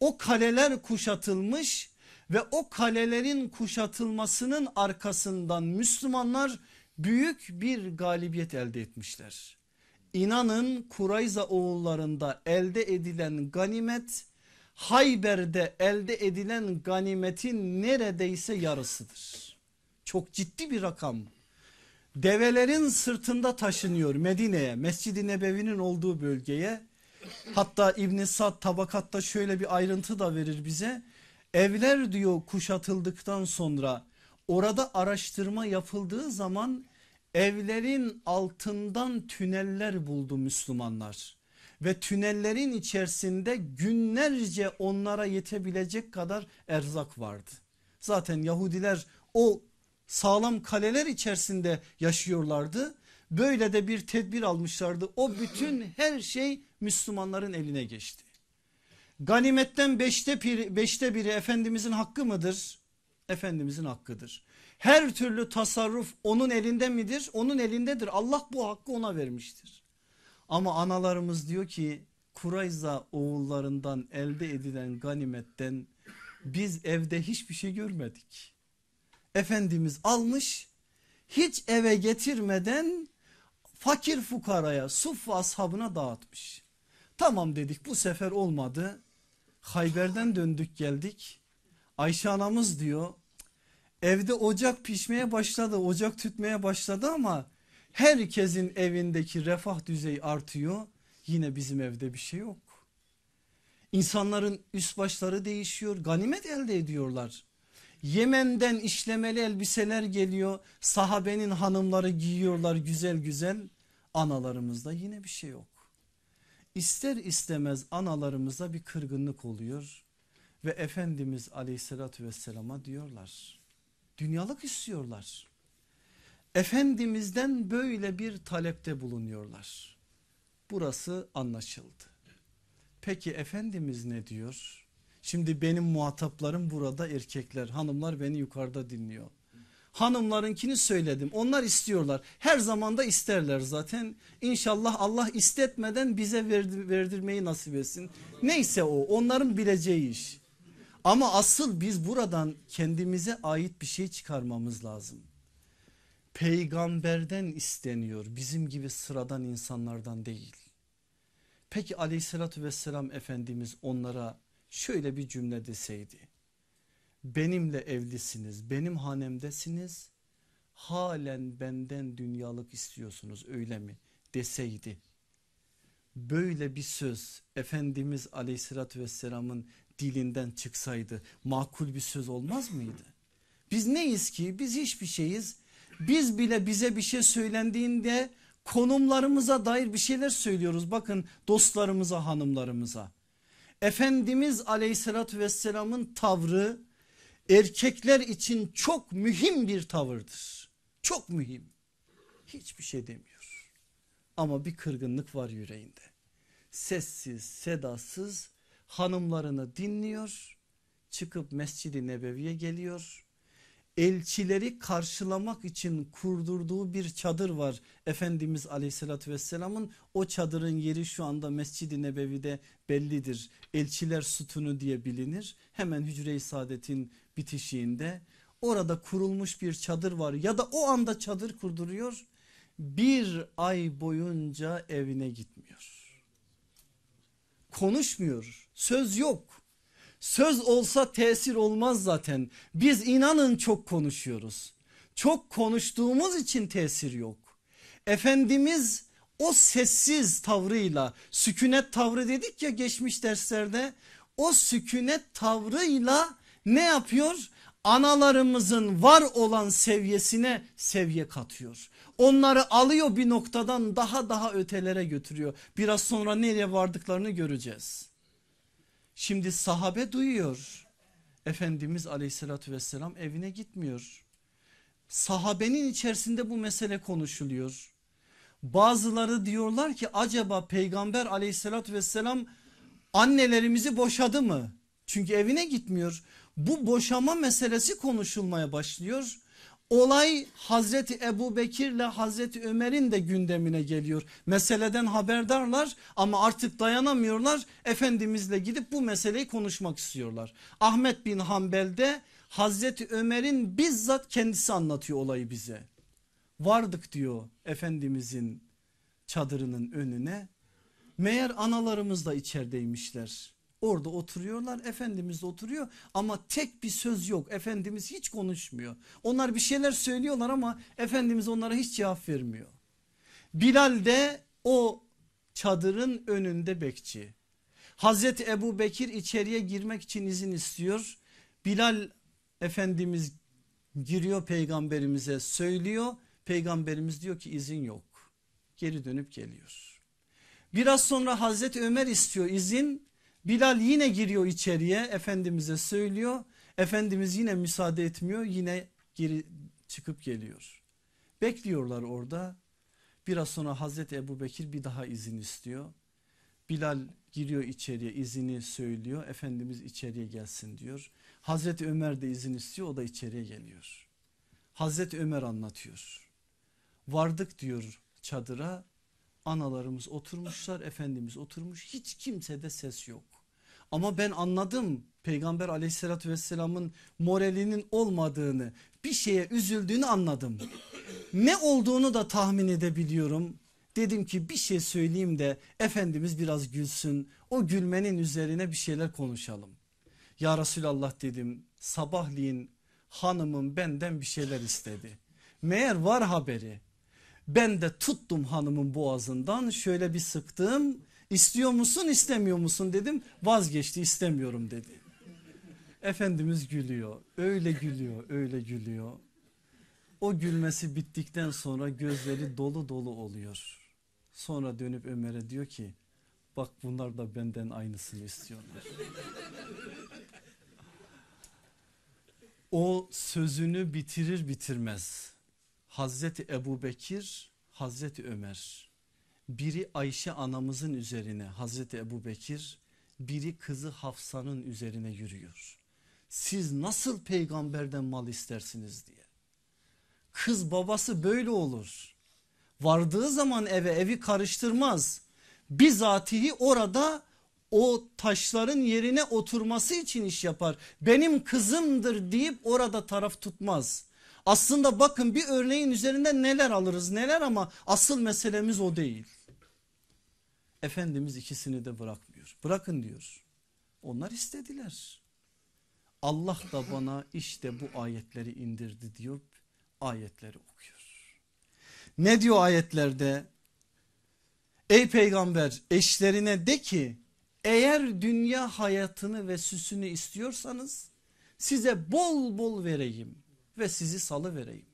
o kaleler kuşatılmış ve o kalelerin kuşatılmasının arkasından Müslümanlar büyük bir galibiyet elde etmişler. İnanın Kurayza oğullarında elde edilen ganimet Hayber'de elde edilen ganimetin neredeyse yarısıdır. Çok ciddi bir rakam. Develerin sırtında taşınıyor Medine'ye Mescid-i Nebevi'nin olduğu bölgeye Hatta İbn Sad tabakatta şöyle bir ayrıntı da verir bize. Evler diyor kuşatıldıktan sonra orada araştırma yapıldığı zaman evlerin altından tüneller buldu Müslümanlar. Ve tünellerin içerisinde günlerce onlara yetebilecek kadar erzak vardı. Zaten Yahudiler o sağlam kaleler içerisinde yaşıyorlardı. Böyle de bir tedbir almışlardı. O bütün her şey Müslümanların eline geçti. Ganimetten beşte, biri, beşte biri Efendimizin hakkı mıdır? Efendimizin hakkıdır. Her türlü tasarruf onun elinde midir? Onun elindedir. Allah bu hakkı ona vermiştir. Ama analarımız diyor ki Kurayza oğullarından elde edilen ganimetten biz evde hiçbir şey görmedik. Efendimiz almış hiç eve getirmeden fakir fukaraya suffa ashabına dağıtmış. Tamam dedik bu sefer olmadı. Hayber'den döndük geldik. Ayşe anamız diyor evde ocak pişmeye başladı ocak tütmeye başladı ama herkesin evindeki refah düzeyi artıyor. Yine bizim evde bir şey yok. İnsanların üst başları değişiyor ganimet elde ediyorlar. Yemen'den işlemeli elbiseler geliyor. Sahabenin hanımları giyiyorlar güzel güzel. Analarımızda yine bir şey yok. İster istemez analarımızda bir kırgınlık oluyor. Ve Efendimiz aleyhissalatü vesselama diyorlar. Dünyalık istiyorlar. Efendimizden böyle bir talepte bulunuyorlar. Burası anlaşıldı. Peki Efendimiz ne diyor? Şimdi benim muhataplarım burada erkekler hanımlar beni yukarıda dinliyor. Hanımlarınkini söyledim onlar istiyorlar her zaman da isterler zaten İnşallah Allah istetmeden bize verdir, verdirmeyi nasip etsin. Neyse o onların bileceği iş. Ama asıl biz buradan kendimize ait bir şey çıkarmamız lazım. Peygamberden isteniyor bizim gibi sıradan insanlardan değil. Peki aleyhissalatü vesselam Efendimiz onlara şöyle bir cümle deseydi. Benimle evlisiniz benim hanemdesiniz halen benden dünyalık istiyorsunuz öyle mi deseydi. Böyle bir söz Efendimiz aleyhissalatü vesselamın dilinden çıksaydı makul bir söz olmaz mıydı? Biz neyiz ki biz hiçbir şeyiz biz bile bize bir şey söylendiğinde konumlarımıza dair bir şeyler söylüyoruz bakın dostlarımıza hanımlarımıza. Efendimiz aleyhissalatü vesselamın tavrı erkekler için çok mühim bir tavırdır. Çok mühim. Hiçbir şey demiyor. Ama bir kırgınlık var yüreğinde. Sessiz sedasız hanımlarını dinliyor. Çıkıp Mescid-i Nebevi'ye geliyor elçileri karşılamak için kurdurduğu bir çadır var. Efendimiz aleyhissalatü vesselamın o çadırın yeri şu anda Mescid-i Nebevi'de bellidir. Elçiler sütunu diye bilinir. Hemen Hücre-i Saadet'in bitişiğinde orada kurulmuş bir çadır var ya da o anda çadır kurduruyor. Bir ay boyunca evine gitmiyor. Konuşmuyor söz yok Söz olsa tesir olmaz zaten. Biz inanın çok konuşuyoruz. Çok konuştuğumuz için tesir yok. Efendimiz o sessiz tavrıyla sükunet tavrı dedik ya geçmiş derslerde o sükunet tavrıyla ne yapıyor? Analarımızın var olan seviyesine seviye katıyor. Onları alıyor bir noktadan daha daha ötelere götürüyor. Biraz sonra nereye vardıklarını göreceğiz. Şimdi sahabe duyuyor. Efendimiz aleyhissalatü vesselam evine gitmiyor. Sahabenin içerisinde bu mesele konuşuluyor. Bazıları diyorlar ki acaba peygamber aleyhissalatü vesselam annelerimizi boşadı mı? Çünkü evine gitmiyor. Bu boşama meselesi konuşulmaya başlıyor. Olay Hazreti Ebu Bekir ile Hazreti Ömer'in de gündemine geliyor. Meseleden haberdarlar ama artık dayanamıyorlar. Efendimizle gidip bu meseleyi konuşmak istiyorlar. Ahmet bin Hanbel'de Hazreti Ömer'in bizzat kendisi anlatıyor olayı bize. Vardık diyor Efendimizin çadırının önüne. Meğer analarımız da içerideymişler. Orada oturuyorlar Efendimiz oturuyor ama tek bir söz yok Efendimiz hiç konuşmuyor. Onlar bir şeyler söylüyorlar ama Efendimiz onlara hiç cevap vermiyor. Bilal de o çadırın önünde bekçi. Hazreti Ebu Bekir içeriye girmek için izin istiyor. Bilal Efendimiz giriyor peygamberimize söylüyor. Peygamberimiz diyor ki izin yok. Geri dönüp geliyor. Biraz sonra Hazreti Ömer istiyor izin. Bilal yine giriyor içeriye Efendimiz'e söylüyor. Efendimiz yine müsaade etmiyor yine geri çıkıp geliyor. Bekliyorlar orada. Biraz sonra Hazreti Ebu Bekir bir daha izin istiyor. Bilal giriyor içeriye izini söylüyor. Efendimiz içeriye gelsin diyor. Hazreti Ömer de izin istiyor o da içeriye geliyor. Hazreti Ömer anlatıyor. Vardık diyor çadıra analarımız oturmuşlar Efendimiz oturmuş hiç kimsede ses yok. Ama ben anladım peygamber aleyhissalatü vesselamın moralinin olmadığını bir şeye üzüldüğünü anladım. Ne olduğunu da tahmin edebiliyorum. Dedim ki bir şey söyleyeyim de Efendimiz biraz gülsün o gülmenin üzerine bir şeyler konuşalım. Ya Resulallah dedim sabahleyin hanımım benden bir şeyler istedi. Meğer var haberi. Ben de tuttum hanımın boğazından şöyle bir sıktım. İstiyor musun istemiyor musun dedim vazgeçti istemiyorum dedi. Efendimiz gülüyor öyle gülüyor öyle gülüyor. O gülmesi bittikten sonra gözleri dolu dolu oluyor. Sonra dönüp Ömer'e diyor ki bak bunlar da benden aynısını istiyorlar. o sözünü bitirir bitirmez Hazreti Ebu Bekir, Hazreti Ömer biri Ayşe anamızın üzerine Hazreti Ebu Bekir biri kızı Hafsa'nın üzerine yürüyor. Siz nasıl peygamberden mal istersiniz diye. Kız babası böyle olur. Vardığı zaman eve evi karıştırmaz. Bizatihi orada o taşların yerine oturması için iş yapar. Benim kızımdır deyip orada taraf tutmaz. Aslında bakın bir örneğin üzerinden neler alırız neler ama asıl meselemiz o değil. Efendimiz ikisini de bırakmıyor. Bırakın diyor. Onlar istediler. Allah da bana işte bu ayetleri indirdi diyor. Ayetleri okuyor. Ne diyor ayetlerde? Ey peygamber eşlerine de ki eğer dünya hayatını ve süsünü istiyorsanız size bol bol vereyim ve sizi salı vereyim.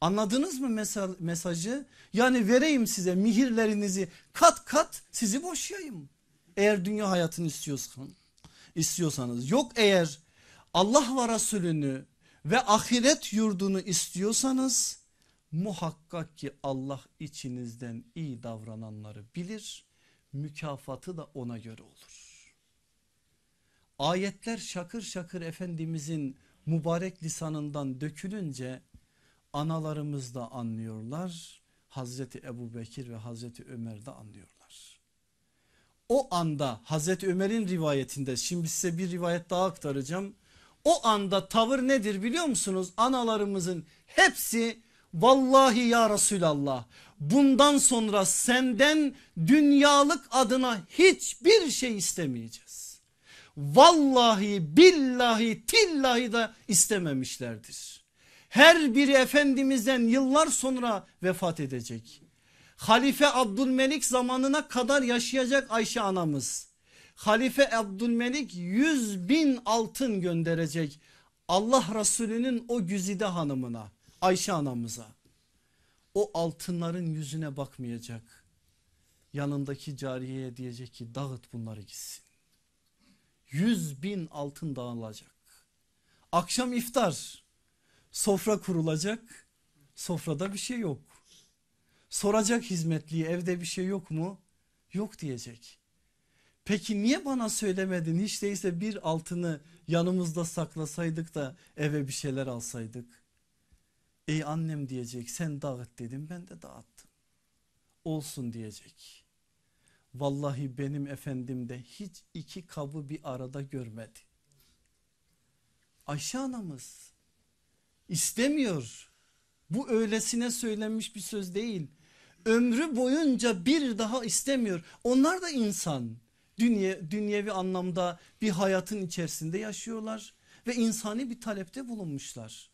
Anladınız mı mesajı? Yani vereyim size mihirlerinizi kat kat sizi boşayayım. Eğer dünya hayatını istiyorsan, istiyorsanız. Yok eğer Allah ve Resulünü ve ahiret yurdunu istiyorsanız muhakkak ki Allah içinizden iyi davrananları bilir. Mükafatı da ona göre olur. Ayetler şakır şakır Efendimizin mübarek lisanından dökülünce analarımız da anlıyorlar. Hazreti Ebu Bekir ve Hazreti Ömer de anlıyorlar. O anda Hazreti Ömer'in rivayetinde şimdi size bir rivayet daha aktaracağım. O anda tavır nedir biliyor musunuz? Analarımızın hepsi vallahi ya Resulallah bundan sonra senden dünyalık adına hiçbir şey istemeyeceğiz. Vallahi billahi tillahi da istememişlerdir. Her biri Efendimiz'den yıllar sonra vefat edecek. Halife Abdülmelik zamanına kadar yaşayacak Ayşe anamız. Halife Abdülmelik yüz bin altın gönderecek Allah Resulü'nün o güzide hanımına Ayşe anamıza. O altınların yüzüne bakmayacak. Yanındaki cariyeye diyecek ki dağıt bunları gitsin. Yüz bin altın dağılacak. Akşam iftar Sofra kurulacak. Sofrada bir şey yok. Soracak hizmetliye evde bir şey yok mu? Yok diyecek. Peki niye bana söylemedin hiç değilse bir altını yanımızda saklasaydık da eve bir şeyler alsaydık. Ey annem diyecek sen dağıt dedim ben de dağıttım. Olsun diyecek. Vallahi benim efendim de hiç iki kabı bir arada görmedi. Ayşe anamız istemiyor. Bu öylesine söylenmiş bir söz değil. Ömrü boyunca bir daha istemiyor. Onlar da insan. Dünya, dünyevi anlamda bir hayatın içerisinde yaşıyorlar ve insani bir talepte bulunmuşlar.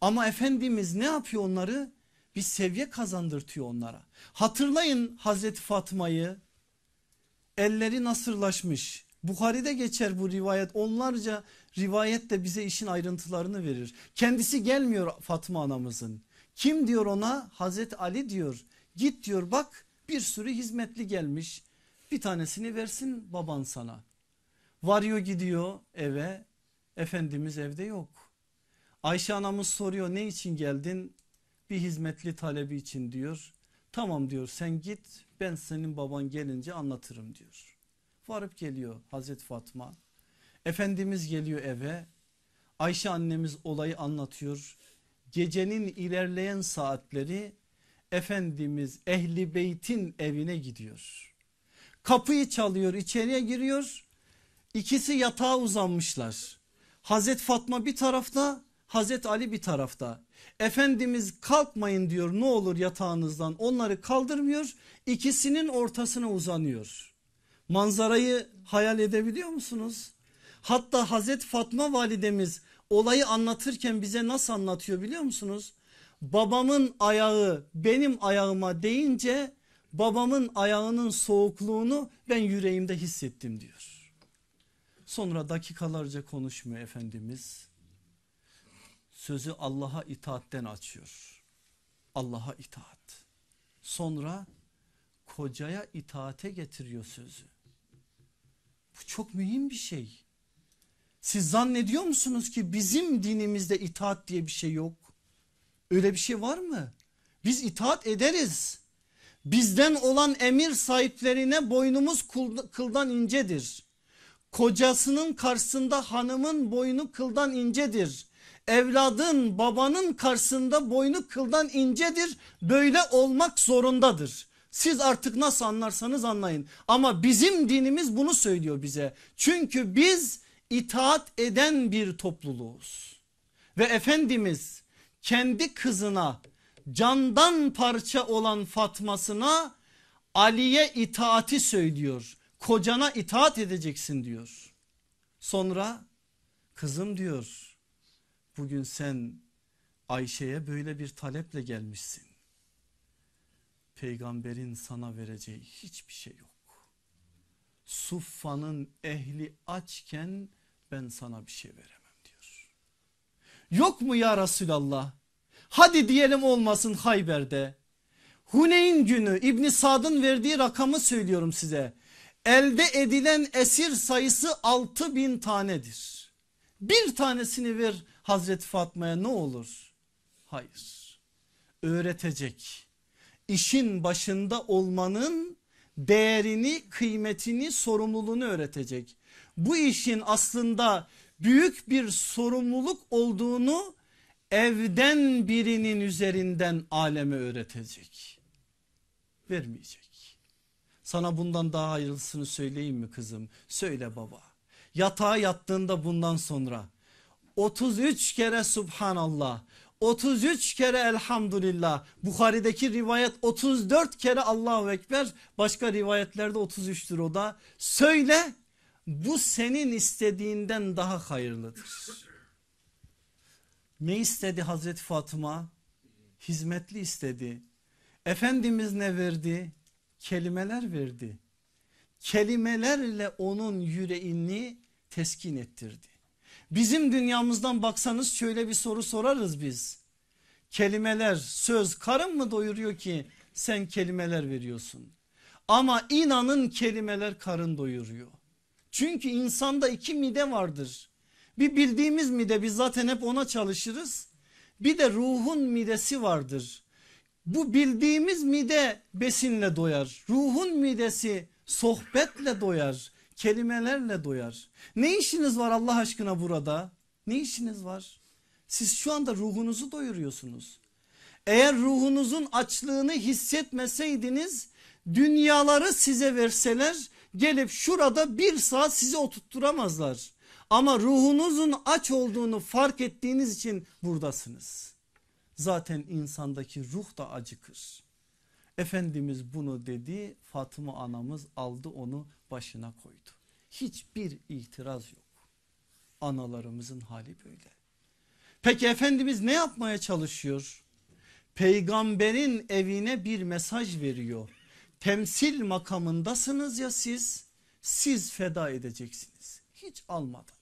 Ama Efendimiz ne yapıyor onları? Bir seviye kazandırtıyor onlara. Hatırlayın Hazreti Fatma'yı elleri nasırlaşmış Bukhari'de geçer bu rivayet onlarca rivayet de bize işin ayrıntılarını verir. Kendisi gelmiyor Fatma anamızın. Kim diyor ona? Hazreti Ali diyor. Git diyor bak bir sürü hizmetli gelmiş. Bir tanesini versin baban sana. Varıyor gidiyor eve. Efendimiz evde yok. Ayşe anamız soruyor ne için geldin? Bir hizmetli talebi için diyor. Tamam diyor sen git ben senin baban gelince anlatırım diyor. Varıp geliyor Hazreti Fatma. Efendimiz geliyor eve. Ayşe annemiz olayı anlatıyor. Gecenin ilerleyen saatleri Efendimiz Ehli Beyt'in evine gidiyor. Kapıyı çalıyor içeriye giriyor. İkisi yatağa uzanmışlar. Hazret Fatma bir tarafta Hazret Ali bir tarafta. Efendimiz kalkmayın diyor ne olur yatağınızdan onları kaldırmıyor ikisinin ortasına uzanıyor. Manzarayı hayal edebiliyor musunuz? Hatta Hazret Fatma validemiz olayı anlatırken bize nasıl anlatıyor biliyor musunuz? Babamın ayağı benim ayağıma deyince babamın ayağının soğukluğunu ben yüreğimde hissettim diyor. Sonra dakikalarca konuşmuyor Efendimiz. Sözü Allah'a itaatten açıyor. Allah'a itaat. Sonra kocaya itaate getiriyor sözü. Bu çok mühim bir şey. Siz zannediyor musunuz ki bizim dinimizde itaat diye bir şey yok? Öyle bir şey var mı? Biz itaat ederiz. Bizden olan emir sahiplerine boynumuz kıldan incedir. Kocasının karşısında hanımın boynu kıldan incedir. Evladın babanın karşısında boynu kıldan incedir. Böyle olmak zorundadır. Siz artık nasıl anlarsanız anlayın. Ama bizim dinimiz bunu söylüyor bize. Çünkü biz itaat eden bir topluluğuz. Ve Efendimiz kendi kızına candan parça olan Fatmasına Ali'ye itaati söylüyor. Kocana itaat edeceksin diyor. Sonra kızım diyor bugün sen Ayşe'ye böyle bir taleple gelmişsin. Peygamberin sana vereceği hiçbir şey yok. Suffa'nın ehli açken ben sana bir şey veremem diyor. Yok mu ya Resulallah? Hadi diyelim olmasın Hayber'de. Huneyn günü İbni Sad'ın verdiği rakamı söylüyorum size. Elde edilen esir sayısı 6 bin tanedir. Bir tanesini ver Hazreti Fatma'ya ne olur? Hayır. Öğretecek. İşin başında olmanın değerini, kıymetini, sorumluluğunu öğretecek. Bu işin aslında büyük bir sorumluluk olduğunu evden birinin üzerinden aleme öğretecek. Vermeyecek. Sana bundan daha hayırlısını söyleyeyim mi kızım? Söyle baba. Yatağa yattığında bundan sonra 33 kere subhanallah 33 kere elhamdülillah Bukhari'deki rivayet 34 kere Allahu Ekber başka rivayetlerde 33'tür o da söyle bu senin istediğinden daha hayırlıdır. Ne istedi Hazreti Fatıma? Hizmetli istedi. Efendimiz ne verdi? Kelimeler verdi. Kelimelerle onun yüreğini teskin ettirdi. Bizim dünyamızdan baksanız şöyle bir soru sorarız biz. Kelimeler söz karın mı doyuruyor ki sen kelimeler veriyorsun. Ama inanın kelimeler karın doyuruyor. Çünkü insanda iki mide vardır. Bir bildiğimiz mide biz zaten hep ona çalışırız. Bir de ruhun midesi vardır. Bu bildiğimiz mide besinle doyar. Ruhun midesi sohbetle doyar. Kelimelerle doyar. Ne işiniz var Allah aşkına burada? Ne işiniz var? Siz şu anda ruhunuzu doyuruyorsunuz. Eğer ruhunuzun açlığını hissetmeseydiniz dünyaları size verseler gelip şurada bir saat sizi oturtturamazlar. Ama ruhunuzun aç olduğunu fark ettiğiniz için buradasınız. Zaten insandaki ruh da acıkır. Efendimiz bunu dedi Fatıma anamız aldı onu başına koydu. Hiçbir itiraz yok. Analarımızın hali böyle. Peki Efendimiz ne yapmaya çalışıyor? Peygamberin evine bir mesaj veriyor. Temsil makamındasınız ya siz, siz feda edeceksiniz. Hiç almadan.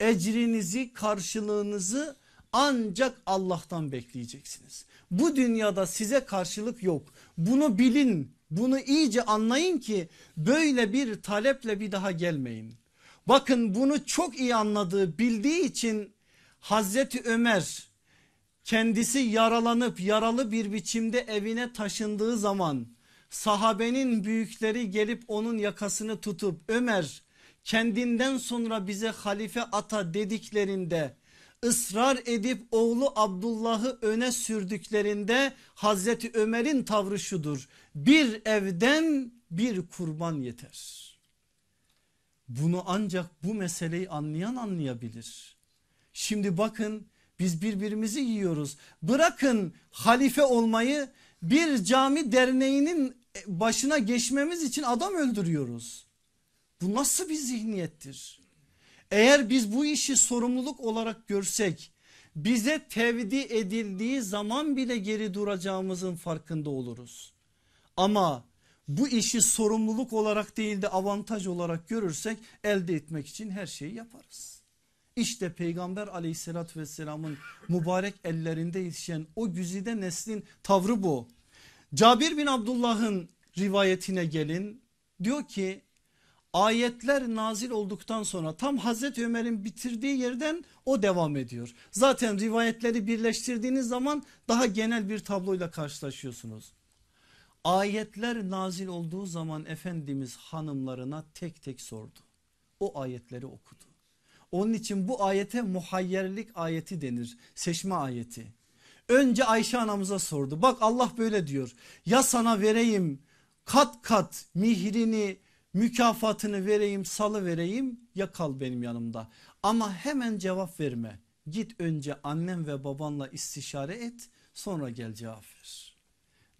Ecrinizi karşılığınızı ancak Allah'tan bekleyeceksiniz. Bu dünyada size karşılık yok. Bunu bilin bunu iyice anlayın ki böyle bir taleple bir daha gelmeyin. Bakın bunu çok iyi anladığı bildiği için Hazreti Ömer kendisi yaralanıp yaralı bir biçimde evine taşındığı zaman sahabenin büyükleri gelip onun yakasını tutup Ömer kendinden sonra bize halife ata dediklerinde ısrar edip oğlu Abdullah'ı öne sürdüklerinde Hazreti Ömer'in tavrı şudur. Bir evden bir kurban yeter. Bunu ancak bu meseleyi anlayan anlayabilir. Şimdi bakın biz birbirimizi yiyoruz. Bırakın halife olmayı bir cami derneğinin başına geçmemiz için adam öldürüyoruz. Bu nasıl bir zihniyettir? Eğer biz bu işi sorumluluk olarak görsek bize tevdi edildiği zaman bile geri duracağımızın farkında oluruz. Ama bu işi sorumluluk olarak değil de avantaj olarak görürsek elde etmek için her şeyi yaparız. İşte peygamber aleyhissalatü vesselamın mübarek ellerinde yetişen o güzide neslin tavrı bu. Cabir bin Abdullah'ın rivayetine gelin diyor ki ayetler nazil olduktan sonra tam Hazreti Ömer'in bitirdiği yerden o devam ediyor. Zaten rivayetleri birleştirdiğiniz zaman daha genel bir tabloyla karşılaşıyorsunuz. Ayetler nazil olduğu zaman Efendimiz hanımlarına tek tek sordu. O ayetleri okudu. Onun için bu ayete muhayyerlik ayeti denir. Seçme ayeti. Önce Ayşe anamıza sordu. Bak Allah böyle diyor. Ya sana vereyim kat kat mihrini mükafatını vereyim salı vereyim ya kal benim yanımda. Ama hemen cevap verme. Git önce annem ve babanla istişare et sonra gel cevap ver.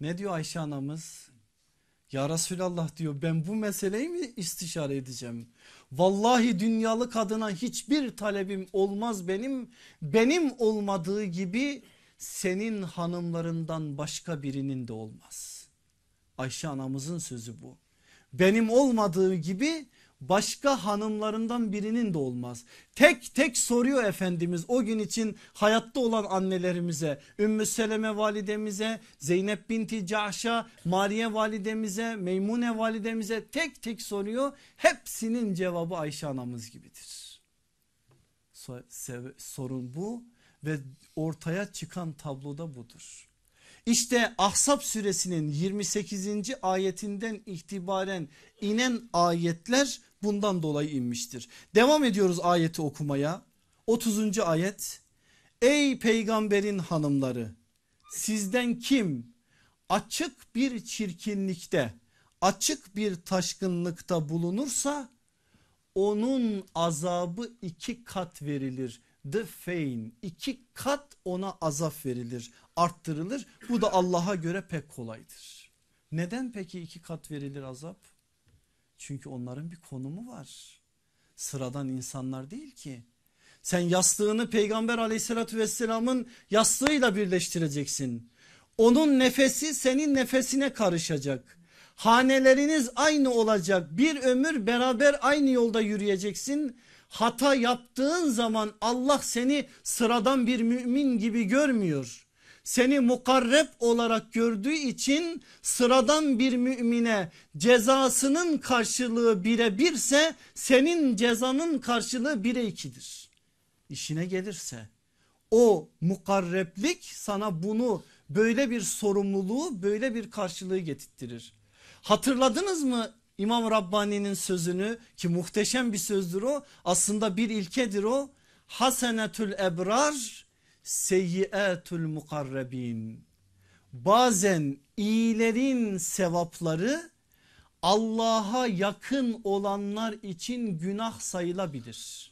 Ne diyor Ayşe anamız? Ya Resulallah diyor ben bu meseleyi mi istişare edeceğim? Vallahi dünyalık adına hiçbir talebim olmaz benim. Benim olmadığı gibi senin hanımlarından başka birinin de olmaz. Ayşe anamızın sözü bu. Benim olmadığı gibi başka hanımlarından birinin de olmaz. Tek tek soruyor Efendimiz o gün için hayatta olan annelerimize, Ümmü Seleme validemize, Zeynep binti Caş'a, Mariye validemize, Meymune validemize tek tek soruyor. Hepsinin cevabı Ayşe anamız gibidir. Sorun bu ve ortaya çıkan tabloda budur. İşte Ahzab suresinin 28. ayetinden itibaren inen ayetler bundan dolayı inmiştir. Devam ediyoruz ayeti okumaya. 30. ayet. Ey peygamberin hanımları sizden kim açık bir çirkinlikte açık bir taşkınlıkta bulunursa onun azabı iki kat verilir fein iki kat ona azap verilir arttırılır bu da Allah'a göre pek kolaydır. Neden peki iki kat verilir azap? Çünkü onların bir konumu var. Sıradan insanlar değil ki. Sen yastığını peygamber aleyhissalatü vesselamın yastığıyla birleştireceksin. Onun nefesi senin nefesine karışacak. Haneleriniz aynı olacak. Bir ömür beraber aynı yolda yürüyeceksin hata yaptığın zaman Allah seni sıradan bir mümin gibi görmüyor. Seni mukarreb olarak gördüğü için sıradan bir mümine cezasının karşılığı bire birse senin cezanın karşılığı bire ikidir. İşine gelirse o mukarreblik sana bunu böyle bir sorumluluğu böyle bir karşılığı getirtirir. Hatırladınız mı İmam Rabbani'nin sözünü ki muhteşem bir sözdür o aslında bir ilkedir o. Hasenetül ebrar seyyiatul mukarrebin. Bazen iyilerin sevapları Allah'a yakın olanlar için günah sayılabilir.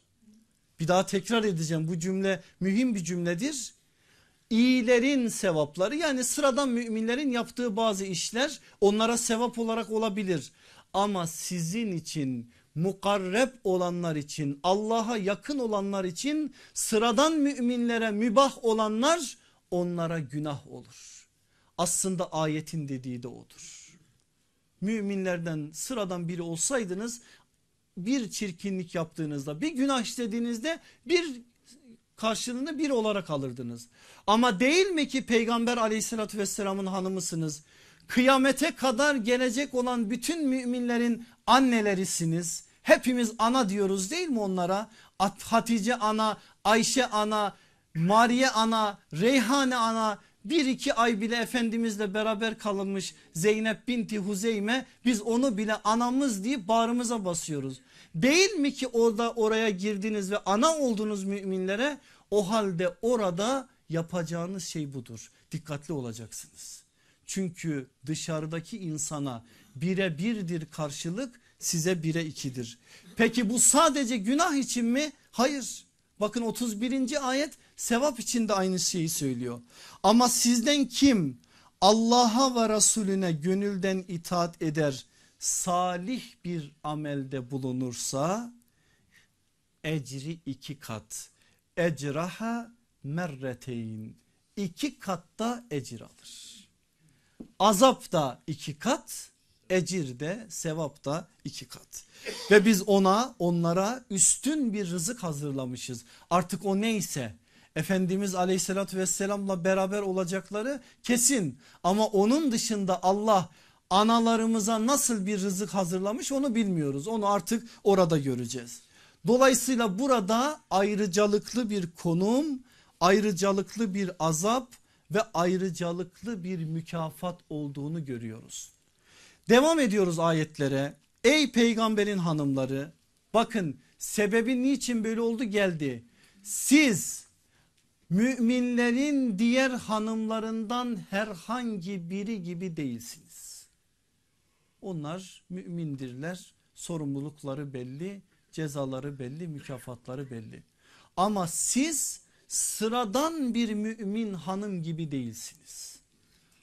Bir daha tekrar edeceğim bu cümle mühim bir cümledir. İyilerin sevapları yani sıradan müminlerin yaptığı bazı işler onlara sevap olarak olabilir. Ama sizin için mukarreb olanlar için Allah'a yakın olanlar için sıradan müminlere mübah olanlar onlara günah olur. Aslında ayetin dediği de odur. Müminlerden sıradan biri olsaydınız bir çirkinlik yaptığınızda bir günah işlediğinizde bir karşılığını bir olarak alırdınız. Ama değil mi ki peygamber aleyhissalatü vesselamın hanımısınız kıyamete kadar gelecek olan bütün müminlerin annelerisiniz. Hepimiz ana diyoruz değil mi onlara? Hatice ana, Ayşe ana, Mariye ana, Reyhane ana bir iki ay bile Efendimizle beraber kalınmış Zeynep binti Huzeyme biz onu bile anamız deyip bağrımıza basıyoruz. Değil mi ki orada oraya girdiniz ve ana oldunuz müminlere o halde orada yapacağınız şey budur. Dikkatli olacaksınız. Çünkü dışarıdaki insana bire birdir karşılık size bire ikidir. Peki bu sadece günah için mi? Hayır. Bakın 31. ayet sevap için de aynı şeyi söylüyor. Ama sizden kim Allah'a ve Resulüne gönülden itaat eder salih bir amelde bulunursa ecri iki kat ecraha merreteyn iki katta ecir alır. Azap da iki kat ecir de sevap da iki kat. Ve biz ona onlara üstün bir rızık hazırlamışız. Artık o neyse Efendimiz aleyhissalatü vesselamla beraber olacakları kesin. Ama onun dışında Allah analarımıza nasıl bir rızık hazırlamış onu bilmiyoruz. Onu artık orada göreceğiz. Dolayısıyla burada ayrıcalıklı bir konum, ayrıcalıklı bir azap ve ayrıcalıklı bir mükafat olduğunu görüyoruz. Devam ediyoruz ayetlere. Ey peygamberin hanımları bakın sebebi niçin böyle oldu geldi. Siz müminlerin diğer hanımlarından herhangi biri gibi değilsiniz. Onlar mümindirler sorumlulukları belli cezaları belli mükafatları belli. Ama siz sıradan bir mümin hanım gibi değilsiniz.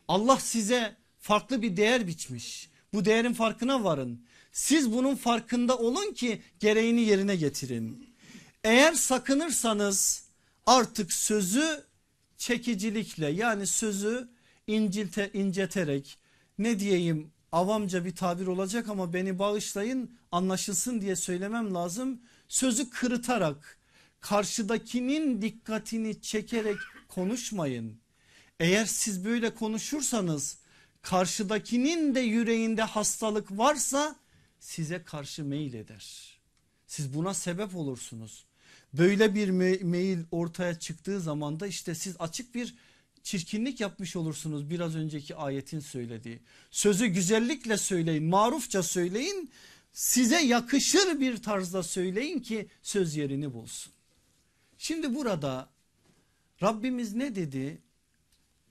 Allah size farklı bir değer biçmiş. Bu değerin farkına varın. Siz bunun farkında olun ki gereğini yerine getirin. Eğer sakınırsanız artık sözü çekicilikle yani sözü incilte, inceterek ne diyeyim avamca bir tabir olacak ama beni bağışlayın anlaşılsın diye söylemem lazım. Sözü kırıtarak karşıdakinin dikkatini çekerek konuşmayın. Eğer siz böyle konuşursanız karşıdakinin de yüreğinde hastalık varsa size karşı meyil eder. Siz buna sebep olursunuz. Böyle bir meyil ortaya çıktığı zaman da işte siz açık bir çirkinlik yapmış olursunuz biraz önceki ayetin söylediği. Sözü güzellikle söyleyin marufça söyleyin size yakışır bir tarzda söyleyin ki söz yerini bulsun. Şimdi burada Rabbimiz ne dedi?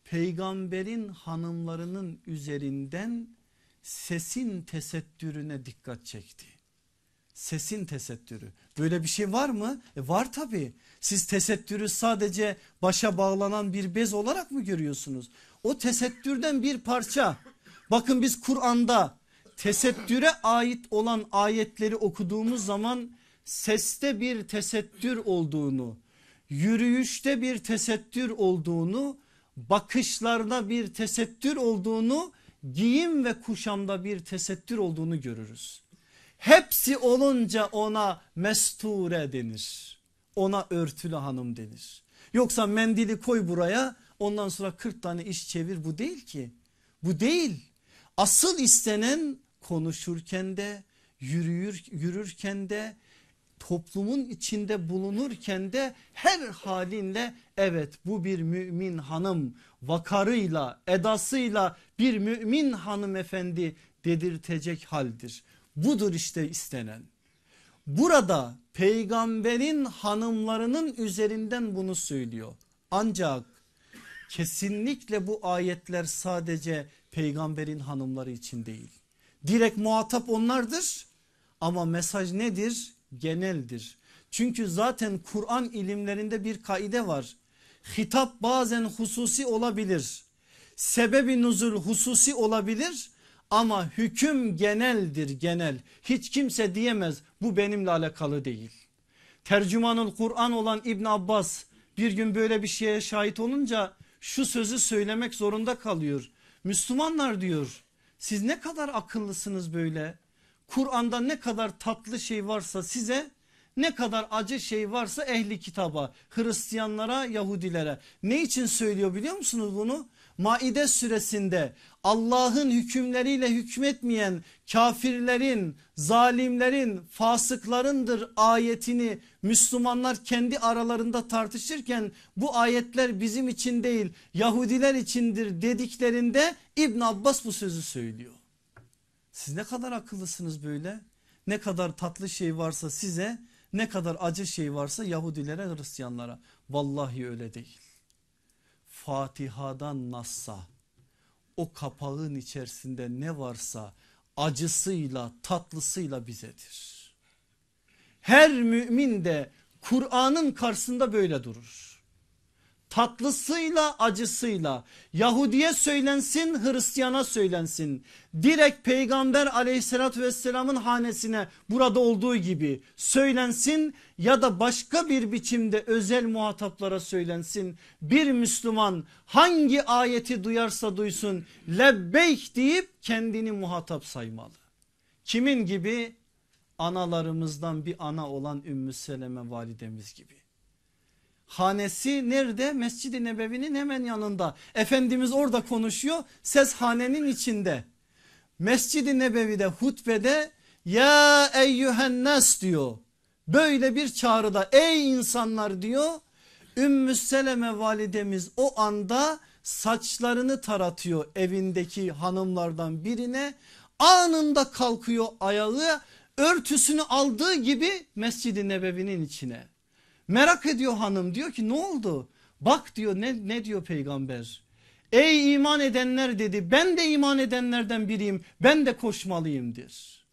Peygamberin hanımlarının üzerinden sesin tesettürüne dikkat çekti. Sesin tesettürü böyle bir şey var mı? E var tabi. Siz tesettürü sadece başa bağlanan bir bez olarak mı görüyorsunuz? O tesettürden bir parça. Bakın biz Kur'an'da tesettüre ait olan ayetleri okuduğumuz zaman seste bir tesettür olduğunu, yürüyüşte bir tesettür olduğunu, bakışlarda bir tesettür olduğunu, giyim ve kuşamda bir tesettür olduğunu görürüz. Hepsi olunca ona mesture denir. Ona örtülü hanım denir. Yoksa mendili koy buraya ondan sonra 40 tane iş çevir bu değil ki. Bu değil. Asıl istenen konuşurken de yürüyür, yürürken de toplumun içinde bulunurken de her halinle evet bu bir mümin hanım vakarıyla edasıyla bir mümin hanımefendi dedirtecek haldir. Budur işte istenen. Burada peygamberin hanımlarının üzerinden bunu söylüyor. Ancak kesinlikle bu ayetler sadece peygamberin hanımları için değil. Direkt muhatap onlardır ama mesaj nedir? Geneldir. Çünkü zaten Kur'an ilimlerinde bir kaide var. Hitap bazen hususi olabilir. Sebebi nuzul hususi olabilir ama hüküm geneldir genel. Hiç kimse diyemez bu benimle alakalı değil. Tercümanul Kur'an olan İbn Abbas bir gün böyle bir şeye şahit olunca şu sözü söylemek zorunda kalıyor. Müslümanlar diyor siz ne kadar akıllısınız böyle. Kur'an'da ne kadar tatlı şey varsa size ne kadar acı şey varsa ehli kitaba Hristiyanlara Yahudilere ne için söylüyor biliyor musunuz bunu? Maide suresinde Allah'ın hükümleriyle hükmetmeyen kafirlerin, zalimlerin, fasıklarındır ayetini Müslümanlar kendi aralarında tartışırken bu ayetler bizim için değil Yahudiler içindir dediklerinde İbn Abbas bu sözü söylüyor. Siz ne kadar akıllısınız böyle? Ne kadar tatlı şey varsa size ne kadar acı şey varsa Yahudilere Hristiyanlara vallahi öyle değil. Fatiha'dan Nas'a o kapağın içerisinde ne varsa acısıyla tatlısıyla bizedir. Her mümin de Kur'an'ın karşısında böyle durur tatlısıyla acısıyla. Yahudiye söylensin Hristiyana söylensin. Direkt peygamber aleyhissalatü vesselamın hanesine burada olduğu gibi söylensin ya da başka bir biçimde özel muhataplara söylensin. Bir Müslüman hangi ayeti duyarsa duysun lebbeyk deyip kendini muhatap saymalı. Kimin gibi? Analarımızdan bir ana olan Ümmü Seleme validemiz gibi hanesi nerede? Mescid-i Nebevi'nin hemen yanında. Efendimiz orada konuşuyor. Ses hanenin içinde. Mescid-i Nebevi'de hutbede ya eyyühen nas diyor. Böyle bir çağrıda ey insanlar diyor. Ümmü Seleme validemiz o anda saçlarını taratıyor evindeki hanımlardan birine. Anında kalkıyor ayağı örtüsünü aldığı gibi Mescid-i Nebevi'nin içine. Merak ediyor hanım diyor ki ne oldu? Bak diyor ne, ne diyor peygamber? Ey iman edenler dedi ben de iman edenlerden biriyim ben de koşmalıyımdır.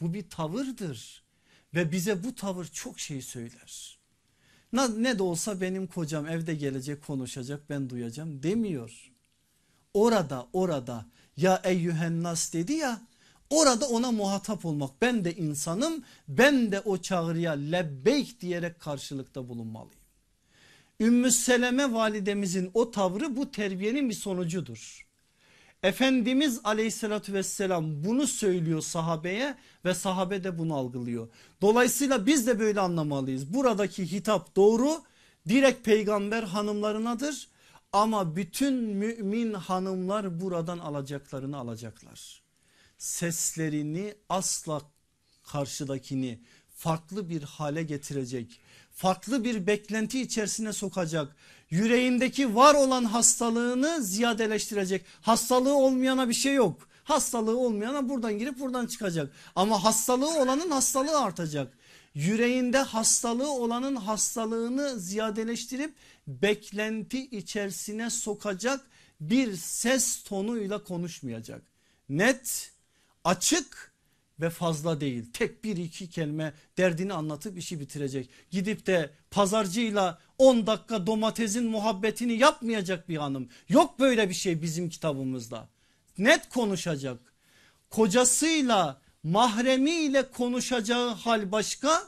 Bu bir tavırdır ve bize bu tavır çok şey söyler. Ne de olsa benim kocam evde gelecek konuşacak ben duyacağım demiyor. Orada orada ya eyyühen nas dedi ya Orada ona muhatap olmak ben de insanım ben de o çağrıya lebbeyk diyerek karşılıkta bulunmalıyım. Ümmü Seleme validemizin o tavrı bu terbiyenin bir sonucudur. Efendimiz aleyhissalatü vesselam bunu söylüyor sahabeye ve sahabe de bunu algılıyor. Dolayısıyla biz de böyle anlamalıyız. Buradaki hitap doğru direkt peygamber hanımlarınadır ama bütün mümin hanımlar buradan alacaklarını alacaklar seslerini asla karşıdakini farklı bir hale getirecek farklı bir beklenti içerisine sokacak yüreğindeki var olan hastalığını ziyadeleştirecek. Hastalığı olmayana bir şey yok. Hastalığı olmayana buradan girip buradan çıkacak. Ama hastalığı olanın hastalığı artacak. Yüreğinde hastalığı olanın hastalığını ziyadeleştirip beklenti içerisine sokacak bir ses tonuyla konuşmayacak. Net açık ve fazla değil. Tek bir iki kelime derdini anlatıp işi bitirecek. Gidip de pazarcıyla 10 dakika domatesin muhabbetini yapmayacak bir hanım. Yok böyle bir şey bizim kitabımızda. Net konuşacak. Kocasıyla mahremiyle konuşacağı hal başka.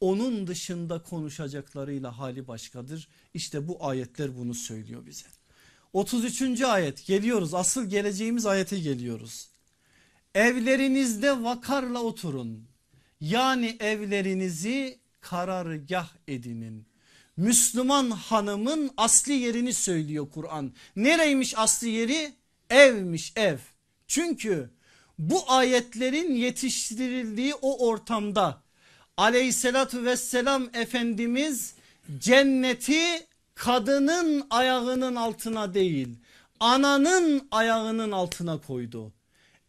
Onun dışında konuşacaklarıyla hali başkadır. İşte bu ayetler bunu söylüyor bize. 33. ayet geliyoruz asıl geleceğimiz ayete geliyoruz. Evlerinizde vakarla oturun. Yani evlerinizi karargah edinin. Müslüman hanımın asli yerini söylüyor Kur'an. Nereymiş asli yeri? Evmiş ev. Çünkü bu ayetlerin yetiştirildiği o ortamda aleyhissalatü vesselam Efendimiz cenneti kadının ayağının altına değil ananın ayağının altına koydu.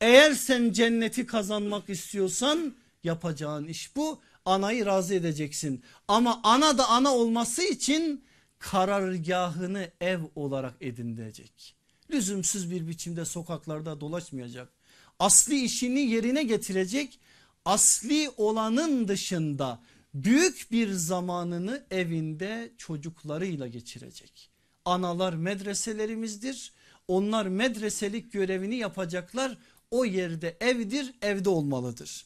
Eğer sen cenneti kazanmak istiyorsan yapacağın iş bu. Anayı razı edeceksin. Ama ana da ana olması için karargahını ev olarak edinecek. Lüzumsuz bir biçimde sokaklarda dolaşmayacak. Asli işini yerine getirecek. Asli olanın dışında büyük bir zamanını evinde çocuklarıyla geçirecek. Analar medreselerimizdir. Onlar medreselik görevini yapacaklar o yerde evdir evde olmalıdır.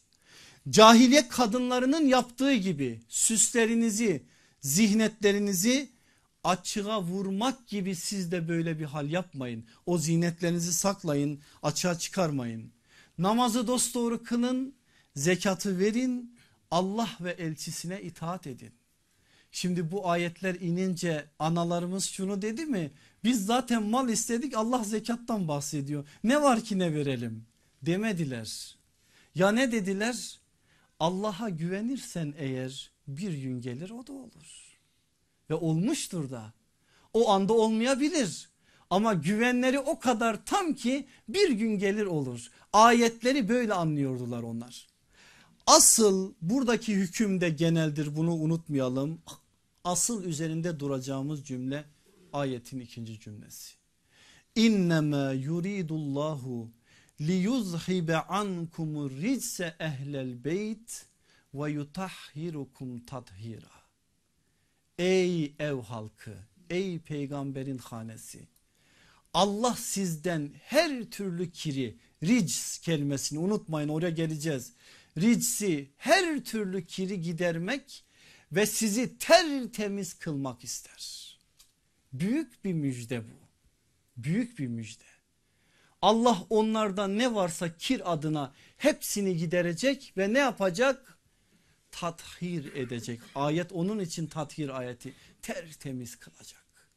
Cahiliye kadınlarının yaptığı gibi süslerinizi zihnetlerinizi açığa vurmak gibi siz de böyle bir hal yapmayın. O zinetlerinizi saklayın açığa çıkarmayın. Namazı dosdoğru kılın zekatı verin Allah ve elçisine itaat edin. Şimdi bu ayetler inince analarımız şunu dedi mi? Biz zaten mal istedik Allah zekattan bahsediyor. Ne var ki ne verelim demediler. Ya ne dediler? Allah'a güvenirsen eğer bir gün gelir o da olur. Ve olmuştur da. O anda olmayabilir. Ama güvenleri o kadar tam ki bir gün gelir olur. Ayetleri böyle anlıyordular onlar. Asıl buradaki hüküm de geneldir bunu unutmayalım. Asıl üzerinde duracağımız cümle ayetin ikinci cümlesi. İnnemâ yuridullahu liyuzhibe ankumur rizse ehlel beyt ve yutahhirukum tathira. Ey ev halkı, ey peygamberin hanesi. Allah sizden her türlü kiri, rics kelimesini unutmayın oraya geleceğiz. Ricsi her türlü kiri gidermek ve sizi tertemiz kılmak ister. Büyük bir müjde bu. Büyük bir müjde. Allah onlardan ne varsa kir adına hepsini giderecek ve ne yapacak? Tathir edecek. Ayet onun için tathir ayeti tertemiz kılacak.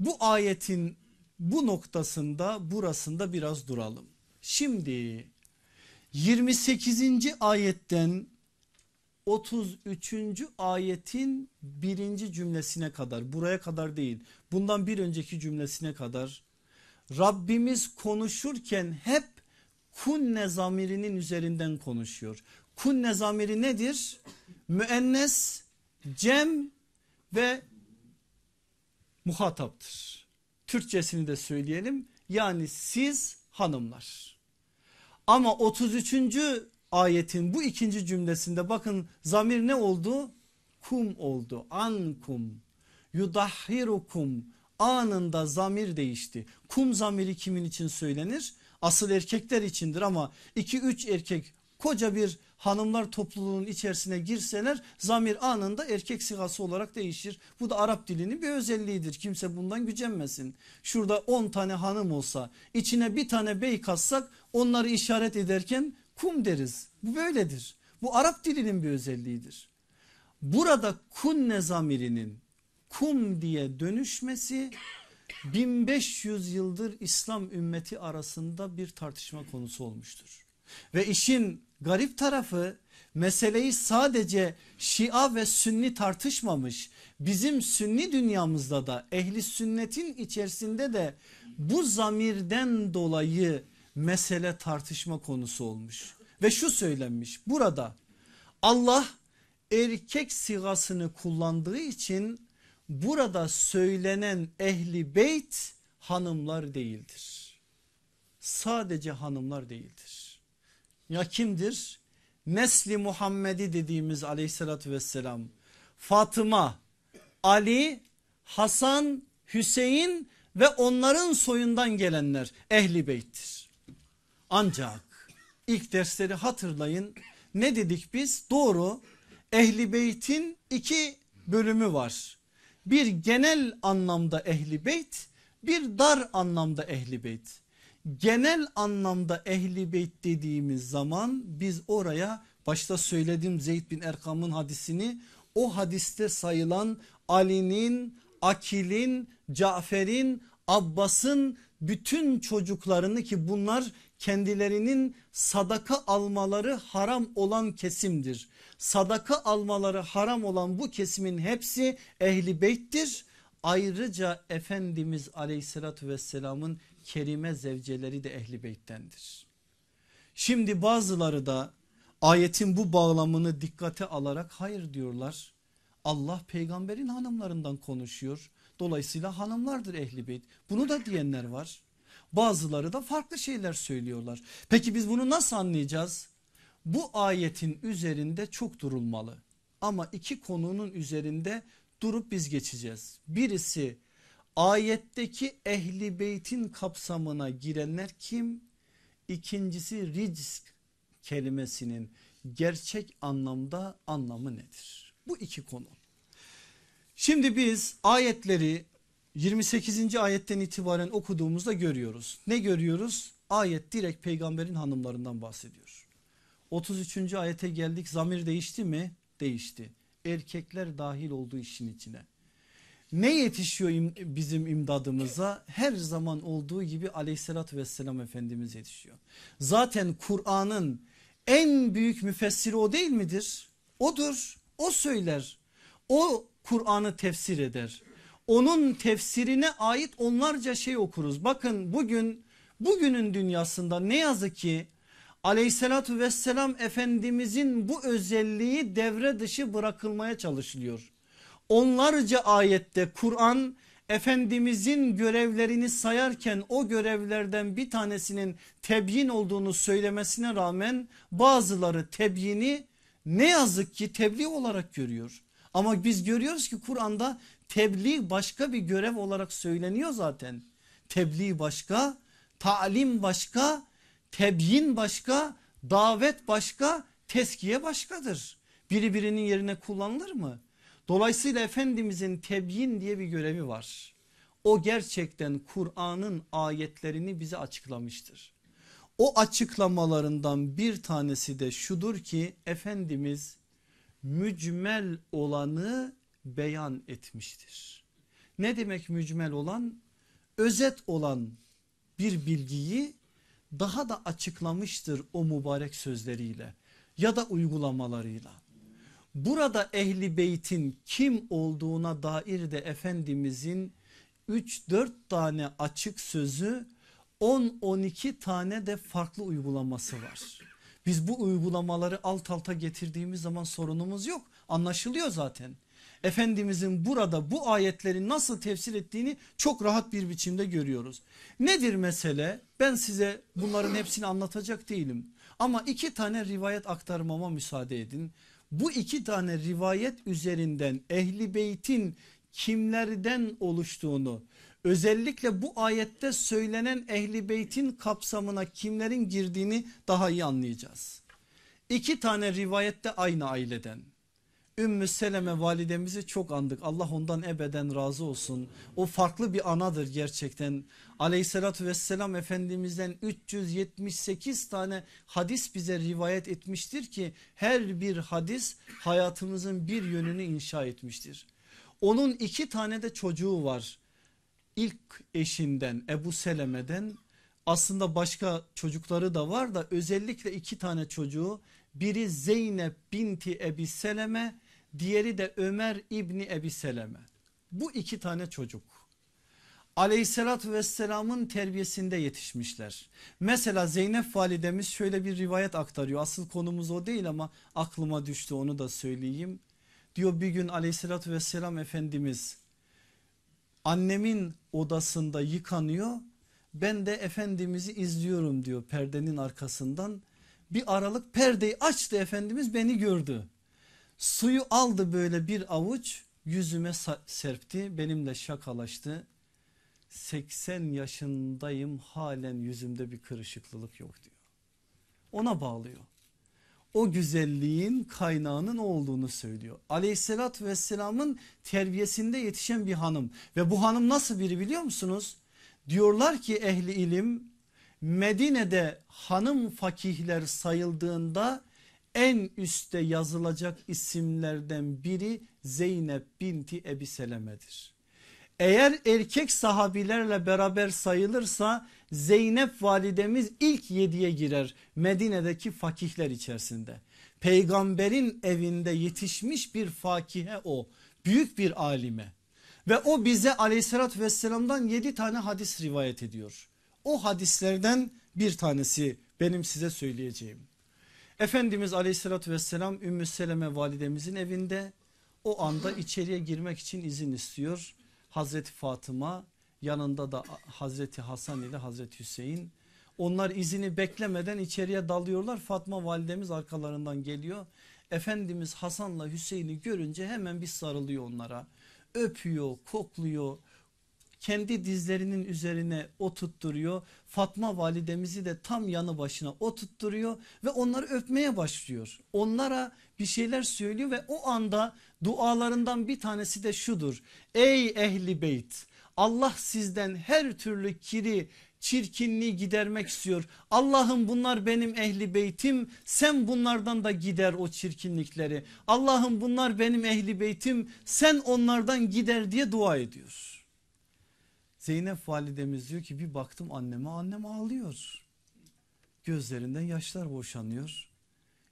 Bu ayetin bu noktasında burasında biraz duralım. Şimdi 28. ayetten 33. ayetin birinci cümlesine kadar buraya kadar değil bundan bir önceki cümlesine kadar Rabbimiz konuşurken hep kunne zamirinin üzerinden konuşuyor. Kunne zamiri nedir? Müennes, cem ve muhataptır. Türkçesini de söyleyelim yani siz hanımlar. Ama 33. ayetin bu ikinci cümlesinde bakın zamir ne oldu? Kum oldu ankum yudahhirukum anında zamir değişti. Kum zamiri kimin için söylenir? Asıl erkekler içindir ama 2-3 erkek koca bir hanımlar topluluğunun içerisine girseler zamir anında erkek sigası olarak değişir. Bu da Arap dilinin bir özelliğidir. Kimse bundan gücenmesin. Şurada 10 tane hanım olsa içine bir tane bey katsak onları işaret ederken kum deriz. Bu böyledir. Bu Arap dilinin bir özelliğidir. Burada kunne zamirinin kum diye dönüşmesi 1500 yıldır İslam ümmeti arasında bir tartışma konusu olmuştur. Ve işin garip tarafı meseleyi sadece Şia ve Sünni tartışmamış. Bizim Sünni dünyamızda da ehli sünnetin içerisinde de bu zamirden dolayı mesele tartışma konusu olmuş. Ve şu söylenmiş burada Allah erkek sigasını kullandığı için burada söylenen ehli beyt hanımlar değildir. Sadece hanımlar değildir. Ya kimdir? Nesli Muhammedi dediğimiz aleyhissalatü vesselam Fatıma, Ali, Hasan, Hüseyin ve onların soyundan gelenler ehli beyttir. Ancak ilk dersleri hatırlayın ne dedik biz? Doğru ehli beytin iki bölümü var. Bir genel anlamda ehli beyt bir dar anlamda ehli beyt. Genel anlamda ehli beyt dediğimiz zaman biz oraya başta söylediğim Zeyd bin Erkam'ın hadisini o hadiste sayılan Ali'nin, Akil'in, Cafer'in, Abbas'ın bütün çocuklarını ki bunlar kendilerinin sadaka almaları haram olan kesimdir. Sadaka almaları haram olan bu kesimin hepsi ehli beyttir. Ayrıca Efendimiz aleyhissalatü vesselamın kerime zevceleri de ehli beyttendir. Şimdi bazıları da ayetin bu bağlamını dikkate alarak hayır diyorlar. Allah peygamberin hanımlarından konuşuyor. Dolayısıyla hanımlardır ehli beyt. Bunu da diyenler var. Bazıları da farklı şeyler söylüyorlar. Peki biz bunu nasıl anlayacağız? Bu ayetin üzerinde çok durulmalı. Ama iki konunun üzerinde durup biz geçeceğiz. Birisi ayetteki ehli beytin kapsamına girenler kim? İkincisi rizk kelimesinin gerçek anlamda anlamı nedir? Bu iki konu. Şimdi biz ayetleri 28. ayetten itibaren okuduğumuzda görüyoruz. Ne görüyoruz? Ayet direkt peygamberin hanımlarından bahsediyor. 33. ayete geldik zamir değişti mi? Değişti. erkekler dahil olduğu işin içine. Ne yetişiyor im, bizim imdadımıza? Her zaman olduğu gibi aleyhissalatü vesselam Efendimiz yetişiyor. Zaten Kur'an'ın en büyük müfessiri o değil midir? Odur. O söyler. O Kur'an'ı tefsir eder. Onun tefsirine ait onlarca şey okuruz. Bakın bugün bugünün dünyasında ne yazık ki aleyhissalatü vesselam efendimizin bu özelliği devre dışı bırakılmaya çalışılıyor. Onlarca ayette Kur'an Efendimizin görevlerini sayarken o görevlerden bir tanesinin tebyin olduğunu söylemesine rağmen bazıları tebyini ne yazık ki tebliğ olarak görüyor. Ama biz görüyoruz ki Kur'an'da tebliğ başka bir görev olarak söyleniyor zaten. Tebliğ başka, talim başka, tebyin başka, davet başka, teskiye başkadır. Biri birinin yerine kullanılır mı? Dolayısıyla Efendimizin tebyin diye bir görevi var. O gerçekten Kur'an'ın ayetlerini bize açıklamıştır. O açıklamalarından bir tanesi de şudur ki Efendimiz mücmel olanı beyan etmiştir. Ne demek mücmel olan? Özet olan bir bilgiyi daha da açıklamıştır o mübarek sözleriyle ya da uygulamalarıyla. Burada ehli beytin kim olduğuna dair de Efendimizin 3-4 tane açık sözü 10-12 tane de farklı uygulaması var. Biz bu uygulamaları alt alta getirdiğimiz zaman sorunumuz yok anlaşılıyor zaten. Efendimizin burada bu ayetleri nasıl tefsir ettiğini çok rahat bir biçimde görüyoruz. Nedir mesele? Ben size bunların hepsini anlatacak değilim. Ama iki tane rivayet aktarmama müsaade edin. Bu iki tane rivayet üzerinden ehli beytin kimlerden oluştuğunu özellikle bu ayette söylenen ehli beytin kapsamına kimlerin girdiğini daha iyi anlayacağız. İki tane rivayette aynı aileden Ümmü Seleme validemizi çok andık. Allah ondan ebeden razı olsun. O farklı bir anadır gerçekten. Aleyhissalatü vesselam Efendimiz'den 378 tane hadis bize rivayet etmiştir ki her bir hadis hayatımızın bir yönünü inşa etmiştir. Onun iki tane de çocuğu var. İlk eşinden Ebu Seleme'den aslında başka çocukları da var da özellikle iki tane çocuğu biri Zeynep binti Ebi Seleme diğeri de Ömer İbni Ebi Seleme. Bu iki tane çocuk aleyhissalatü vesselamın terbiyesinde yetişmişler. Mesela Zeynep validemiz şöyle bir rivayet aktarıyor. Asıl konumuz o değil ama aklıma düştü onu da söyleyeyim. Diyor bir gün aleyhissalatü vesselam efendimiz annemin odasında yıkanıyor. Ben de efendimizi izliyorum diyor perdenin arkasından. Bir aralık perdeyi açtı efendimiz beni gördü. Suyu aldı böyle bir avuç yüzüme serpti benimle şakalaştı. 80 yaşındayım halen yüzümde bir kırışıklılık yok diyor. Ona bağlıyor. O güzelliğin kaynağının olduğunu söylüyor. Aleyhissalatü vesselamın terbiyesinde yetişen bir hanım ve bu hanım nasıl biri biliyor musunuz? Diyorlar ki ehli ilim Medine'de hanım fakihler sayıldığında en üste yazılacak isimlerden biri Zeynep binti Ebi Seleme'dir. Eğer erkek sahabilerle beraber sayılırsa Zeynep validemiz ilk yediye girer Medine'deki fakihler içerisinde. Peygamberin evinde yetişmiş bir fakihe o büyük bir alime ve o bize aleyhissalatü vesselamdan yedi tane hadis rivayet ediyor. O hadislerden bir tanesi benim size söyleyeceğim. Efendimiz aleyhissalatü vesselam Ümmü Seleme validemizin evinde o anda içeriye girmek için izin istiyor. Hazreti Fatıma yanında da Hazreti Hasan ile Hazreti Hüseyin. Onlar izini beklemeden içeriye dalıyorlar. Fatma validemiz arkalarından geliyor. Efendimiz Hasan'la Hüseyin'i görünce hemen bir sarılıyor onlara. Öpüyor, kokluyor, kendi dizlerinin üzerine oturtturuyor. Fatma validemizi de tam yanı başına oturtturuyor ve onları öpmeye başlıyor. Onlara bir şeyler söylüyor ve o anda dualarından bir tanesi de şudur. Ey ehli beyt Allah sizden her türlü kiri çirkinliği gidermek istiyor. Allah'ım bunlar benim ehli beytim sen bunlardan da gider o çirkinlikleri. Allah'ım bunlar benim ehli beytim sen onlardan gider diye dua ediyor. Zeynep validemiz diyor ki bir baktım anneme annem ağlıyor. Gözlerinden yaşlar boşanıyor.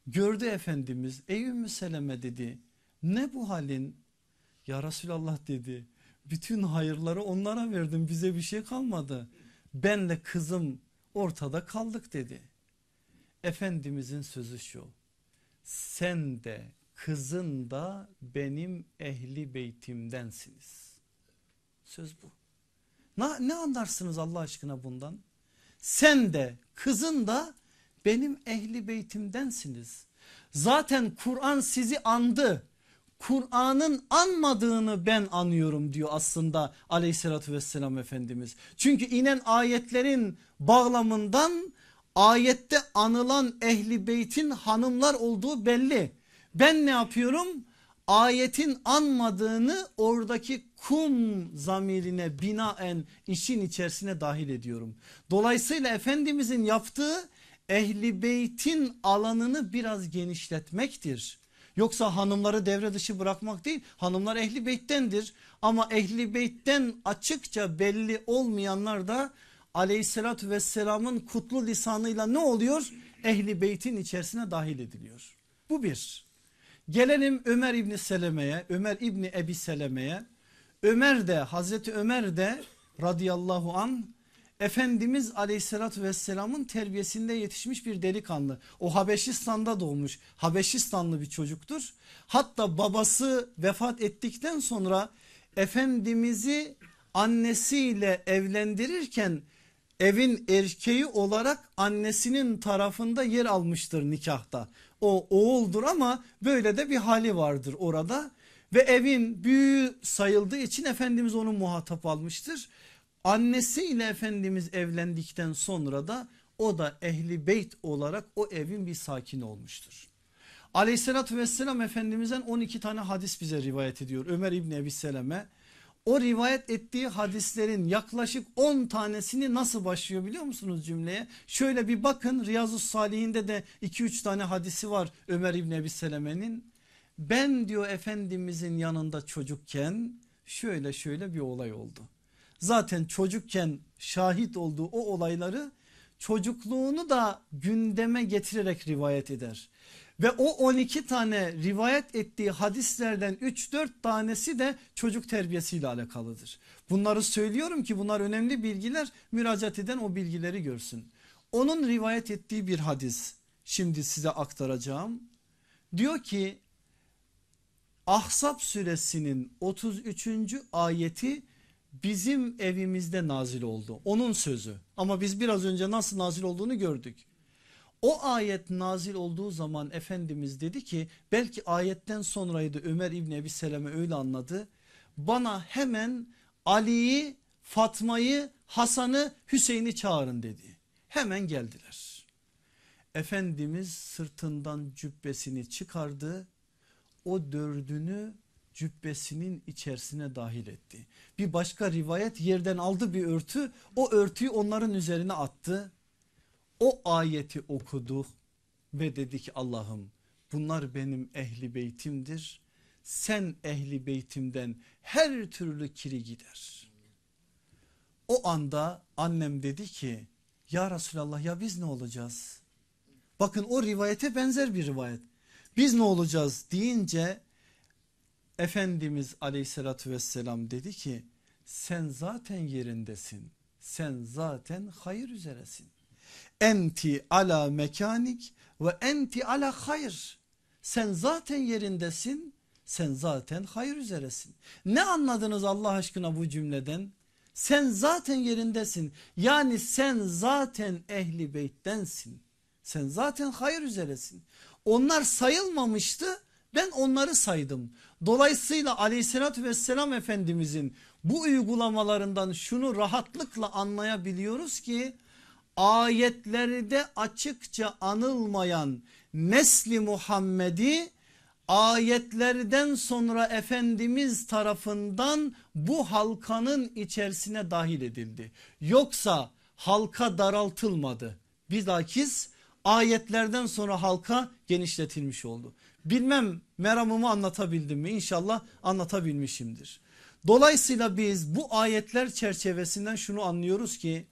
Gördü Efendimiz ey Ümmü Seleme dedi ne bu halin? Ya Resulallah dedi bütün hayırları onlara verdim bize bir şey kalmadı. Benle kızım ortada kaldık dedi. Efendimizin sözü şu sen de kızın da benim ehli beytimdensiniz. Söz bu. Ne, ne anlarsınız Allah aşkına bundan? Sen de kızın da benim ehli beytimdensiniz. Zaten Kur'an sizi andı. Kur'an'ın anmadığını ben anıyorum diyor aslında aleyhissalatü vesselam Efendimiz. Çünkü inen ayetlerin bağlamından ayette anılan ehli beytin hanımlar olduğu belli. Ben ne yapıyorum? Ayetin anmadığını oradaki kum zamirine binaen işin içerisine dahil ediyorum. Dolayısıyla Efendimizin yaptığı ehli beytin alanını biraz genişletmektir. Yoksa hanımları devre dışı bırakmak değil hanımlar ehli beyttendir ama ehli beytten açıkça belli olmayanlar da aleyhissalatü vesselamın kutlu lisanıyla ne oluyor? Ehli beytin içerisine dahil ediliyor. Bu bir. Gelelim Ömer İbni Seleme'ye Ömer İbni Ebi Seleme'ye Ömer de Hazreti Ömer de radıyallahu an Efendimiz aleyhissalatü vesselamın terbiyesinde yetişmiş bir delikanlı. O Habeşistan'da doğmuş Habeşistanlı bir çocuktur. Hatta babası vefat ettikten sonra Efendimiz'i annesiyle evlendirirken evin erkeği olarak annesinin tarafında yer almıştır nikahta. O oğuldur ama böyle de bir hali vardır orada ve evin büyüğü sayıldığı için Efendimiz onu muhatap almıştır. Annesiyle Efendimiz evlendikten sonra da o da ehli beyt olarak o evin bir sakini olmuştur. Aleyhissalatü vesselam Efendimiz'den 12 tane hadis bize rivayet ediyor Ömer İbni Ebi Seleme. O rivayet ettiği hadislerin yaklaşık 10 tanesini nasıl başlıyor biliyor musunuz cümleye? Şöyle bir bakın Riyazu Salihinde de 2-3 tane hadisi var Ömer İbni Ebi Seleme'nin. Ben diyor Efendimizin yanında çocukken şöyle şöyle bir olay oldu zaten çocukken şahit olduğu o olayları çocukluğunu da gündeme getirerek rivayet eder. Ve o 12 tane rivayet ettiği hadislerden 3-4 tanesi de çocuk terbiyesiyle alakalıdır. Bunları söylüyorum ki bunlar önemli bilgiler müracaat eden o bilgileri görsün. Onun rivayet ettiği bir hadis şimdi size aktaracağım. Diyor ki Ahzab suresinin 33. ayeti bizim evimizde nazil oldu. Onun sözü ama biz biraz önce nasıl nazil olduğunu gördük. O ayet nazil olduğu zaman Efendimiz dedi ki belki ayetten sonraydı Ömer İbni Ebi Seleme öyle anladı. Bana hemen Ali'yi, Fatma'yı, Hasan'ı, Hüseyin'i çağırın dedi. Hemen geldiler. Efendimiz sırtından cübbesini çıkardı. O dördünü cübbesinin içerisine dahil etti. Bir başka rivayet yerden aldı bir örtü o örtüyü onların üzerine attı. O ayeti okudu ve dedi ki Allah'ım bunlar benim ehli beytimdir. Sen ehli beytimden her türlü kiri gider. O anda annem dedi ki ya Resulallah ya biz ne olacağız? Bakın o rivayete benzer bir rivayet. Biz ne olacağız deyince Efendimiz aleyhissalatü vesselam dedi ki sen zaten yerindesin. Sen zaten hayır üzeresin. Enti ala mekanik ve enti ala hayır. Sen zaten yerindesin. Sen zaten hayır üzeresin. Ne anladınız Allah aşkına bu cümleden? Sen zaten yerindesin. Yani sen zaten ehli beyttensin. Sen zaten hayır üzeresin. Onlar sayılmamıştı ben onları saydım. Dolayısıyla aleyhissalatü vesselam efendimizin bu uygulamalarından şunu rahatlıkla anlayabiliyoruz ki ayetlerde açıkça anılmayan nesli Muhammed'i ayetlerden sonra Efendimiz tarafından bu halkanın içerisine dahil edildi. Yoksa halka daraltılmadı. Bilakis ayetlerden sonra halka genişletilmiş oldu. Bilmem meramımı anlatabildim mi? İnşallah anlatabilmişimdir. Dolayısıyla biz bu ayetler çerçevesinden şunu anlıyoruz ki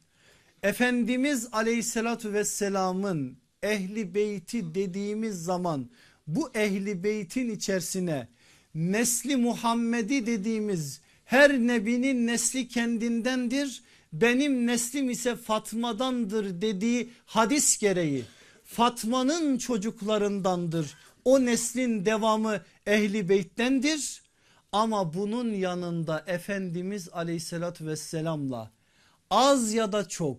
Efendimiz aleyhissalatü vesselamın ehli beyti dediğimiz zaman bu ehli beytin içerisine nesli Muhammedi dediğimiz her nebinin nesli kendindendir. Benim neslim ise Fatma'dandır dediği hadis gereği Fatma'nın çocuklarındandır. O neslin devamı ehli beyttendir. Ama bunun yanında Efendimiz aleyhissalatü vesselamla az ya da çok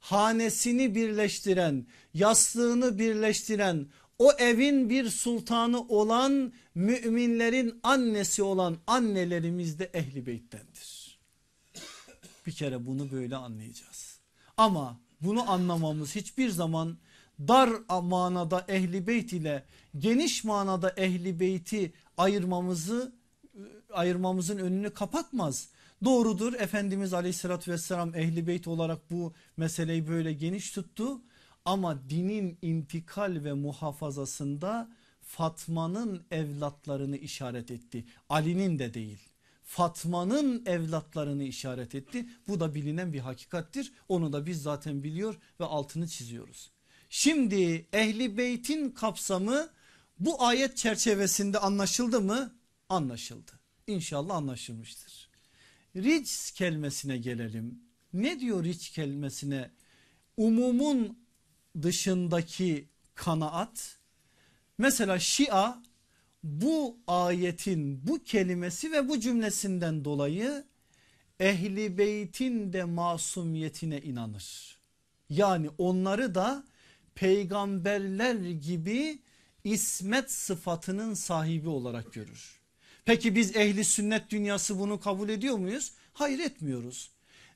hanesini birleştiren yastığını birleştiren o evin bir sultanı olan müminlerin annesi olan annelerimiz de ehli beyttendir. Bir kere bunu böyle anlayacağız. Ama bunu anlamamız hiçbir zaman dar manada ehli beyt ile geniş manada ehli beyti ayırmamızı ayırmamızın önünü kapatmaz. Doğrudur Efendimiz aleyhissalatü vesselam ehli beyt olarak bu meseleyi böyle geniş tuttu. Ama dinin intikal ve muhafazasında Fatma'nın evlatlarını işaret etti. Ali'nin de değil. Fatma'nın evlatlarını işaret etti. Bu da bilinen bir hakikattir. Onu da biz zaten biliyor ve altını çiziyoruz. Şimdi ehli beytin kapsamı bu ayet çerçevesinde anlaşıldı mı? Anlaşıldı. İnşallah anlaşılmıştır. Ric kelimesine gelelim. Ne diyor ric kelimesine? Umumun dışındaki kanaat. Mesela Şia bu ayetin bu kelimesi ve bu cümlesinden dolayı ehli beytin de masumiyetine inanır. Yani onları da peygamberler gibi ismet sıfatının sahibi olarak görür. Peki biz ehli sünnet dünyası bunu kabul ediyor muyuz? Hayır etmiyoruz.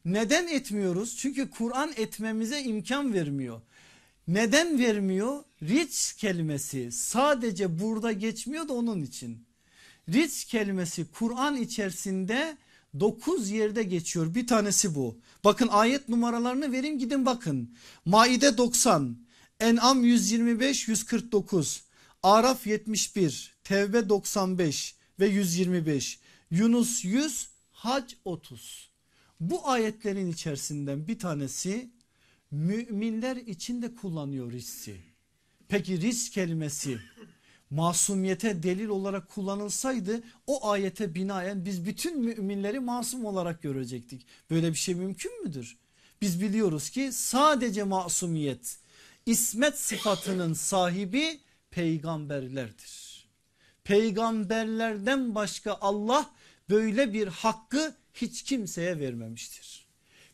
Neden etmiyoruz? Çünkü Kur'an etmemize imkan vermiyor. Neden vermiyor? Riç kelimesi sadece burada geçmiyor da onun için. Riç kelimesi Kur'an içerisinde 9 yerde geçiyor. Bir tanesi bu. Bakın ayet numaralarını vereyim gidin bakın. Maide 90, En'am 125, 149, Araf 71, Tevbe 95 ve 125, Yunus 100, Hac 30. Bu ayetlerin içerisinden bir tanesi müminler için de kullanıyor riski. Peki risk kelimesi masumiyete delil olarak kullanılsaydı o ayete binaen biz bütün müminleri masum olarak görecektik. Böyle bir şey mümkün müdür? Biz biliyoruz ki sadece masumiyet ismet sıfatının sahibi peygamberlerdir. Peygamberlerden başka Allah böyle bir hakkı hiç kimseye vermemiştir.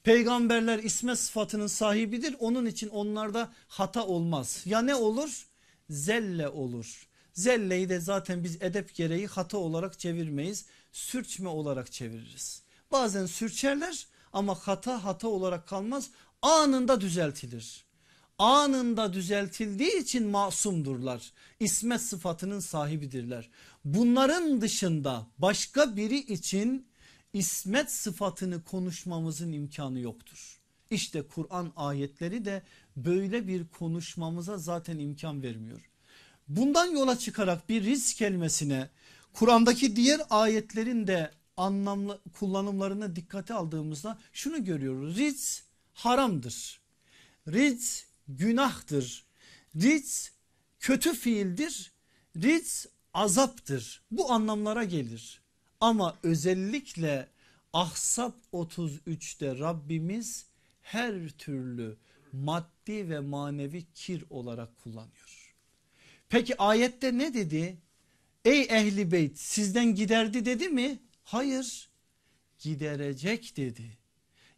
Peygamberler isme sıfatının sahibidir. Onun için onlarda hata olmaz. Ya ne olur? Zelle olur. Zelleyi de zaten biz edep gereği hata olarak çevirmeyiz. Sürçme olarak çeviririz. Bazen sürçerler ama hata hata olarak kalmaz. Anında düzeltilir. Anında düzeltildiği için masumdurlar. İsmet sıfatının sahibidirler. Bunların dışında başka biri için ismet sıfatını konuşmamızın imkanı yoktur. İşte Kur'an ayetleri de böyle bir konuşmamıza zaten imkan vermiyor. Bundan yola çıkarak bir risk kelimesine Kur'an'daki diğer ayetlerin de anlamlı kullanımlarını dikkate aldığımızda şunu görüyoruz. Riz haramdır. Riz günahtır. Riz kötü fiildir. Riz azaptır. Bu anlamlara gelir. Ama özellikle Ahsap 33'te Rabbimiz her türlü maddi ve manevi kir olarak kullanıyor. Peki ayette ne dedi? Ey ehli beyt sizden giderdi dedi mi? Hayır giderecek dedi.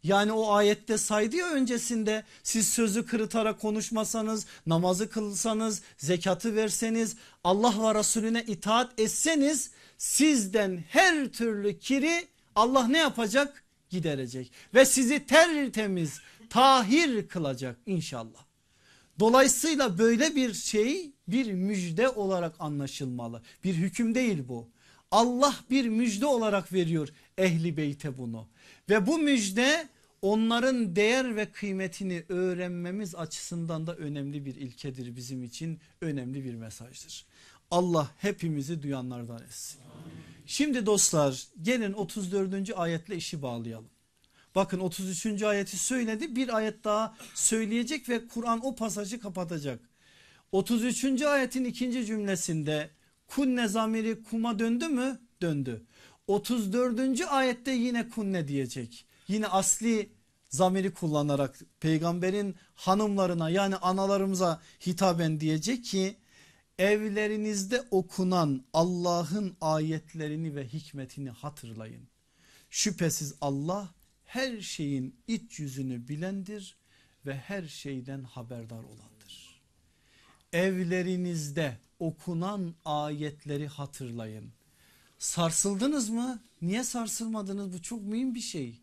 Yani o ayette saydı ya öncesinde siz sözü kırıtarak konuşmasanız, namazı kılsanız, zekatı verseniz, Allah ve Resulüne itaat etseniz sizden her türlü kiri Allah ne yapacak? Giderecek ve sizi tertemiz, tahir kılacak inşallah. Dolayısıyla böyle bir şey bir müjde olarak anlaşılmalı. Bir hüküm değil bu. Allah bir müjde olarak veriyor ehli beyte bunu. Ve bu müjde onların değer ve kıymetini öğrenmemiz açısından da önemli bir ilkedir bizim için önemli bir mesajdır. Allah hepimizi duyanlardan etsin. Şimdi dostlar gelin 34. ayetle işi bağlayalım. Bakın 33. ayeti söyledi bir ayet daha söyleyecek ve Kur'an o pasajı kapatacak. 33. ayetin ikinci cümlesinde kunne zamiri kuma döndü mü? Döndü. 34. ayette yine kunne diyecek. Yine asli zamiri kullanarak peygamberin hanımlarına yani analarımıza hitaben diyecek ki evlerinizde okunan Allah'ın ayetlerini ve hikmetini hatırlayın. Şüphesiz Allah her şeyin iç yüzünü bilendir ve her şeyden haberdar olandır. Evlerinizde okunan ayetleri hatırlayın. Sarsıldınız mı? Niye sarsılmadınız? Bu çok mühim bir şey.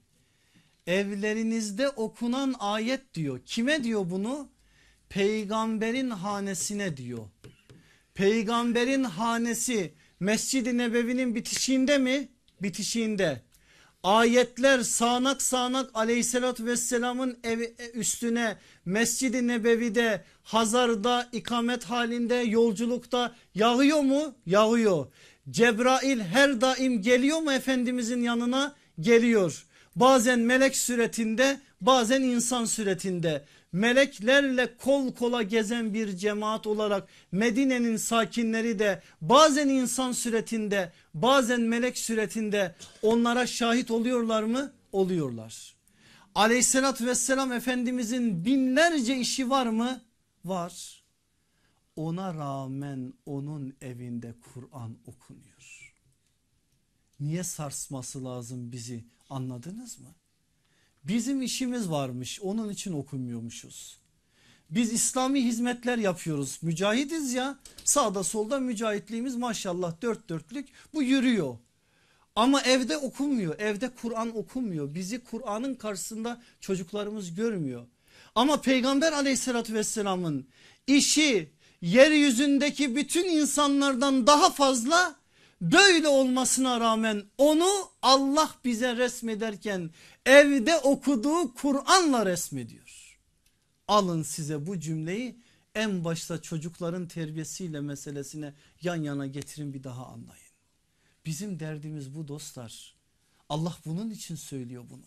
Evlerinizde okunan ayet diyor. Kime diyor bunu? Peygamberin hanesine diyor. Peygamberin hanesi Mescid-i Nebevi'nin bitişiğinde mi? Bitişiğinde. Ayetler sağanak sağanak aleyhissalatü vesselamın evi, üstüne Mescid-i Nebevi'de Hazar'da ikamet halinde yolculukta yağıyor mu? Yağıyor. Cebrail her daim geliyor mu Efendimizin yanına? Geliyor. Bazen melek suretinde bazen insan suretinde meleklerle kol kola gezen bir cemaat olarak Medine'nin sakinleri de bazen insan suretinde bazen melek suretinde onlara şahit oluyorlar mı? Oluyorlar. Aleyhissalatü vesselam Efendimizin binlerce işi var mı? Var. Ona rağmen onun evinde Kur'an okunuyor. Niye sarsması lazım bizi anladınız mı? Bizim işimiz varmış onun için okumuyormuşuz. Biz İslami hizmetler yapıyoruz mücahidiz ya sağda solda mücahitliğimiz maşallah dört dörtlük bu yürüyor. Ama evde okunmuyor evde Kur'an okunmuyor bizi Kur'an'ın karşısında çocuklarımız görmüyor. Ama peygamber aleyhissalatü vesselamın işi yeryüzündeki bütün insanlardan daha fazla böyle olmasına rağmen onu Allah bize resmederken evde okuduğu Kur'an'la resmediyor. Alın size bu cümleyi en başta çocukların terbiyesiyle meselesine yan yana getirin bir daha anlayın. Bizim derdimiz bu dostlar. Allah bunun için söylüyor bunu.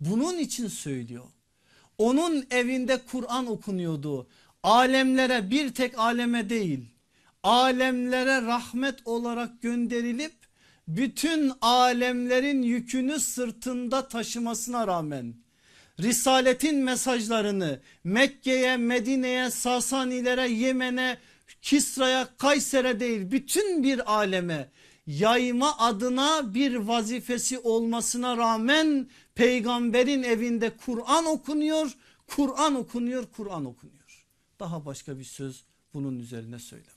Bunun için söylüyor. Onun evinde Kur'an okunuyordu. Alemlere bir tek aleme değil alemlere rahmet olarak gönderilip bütün alemlerin yükünü sırtında taşımasına rağmen Risaletin mesajlarını Mekke'ye, Medine'ye, Sasanilere, Yemen'e, Kisra'ya, Kayser'e değil bütün bir aleme yayma adına bir vazifesi olmasına rağmen peygamberin evinde Kur'an okunuyor, Kur'an okunuyor, Kur'an okunuyor. Daha başka bir söz bunun üzerine söyle.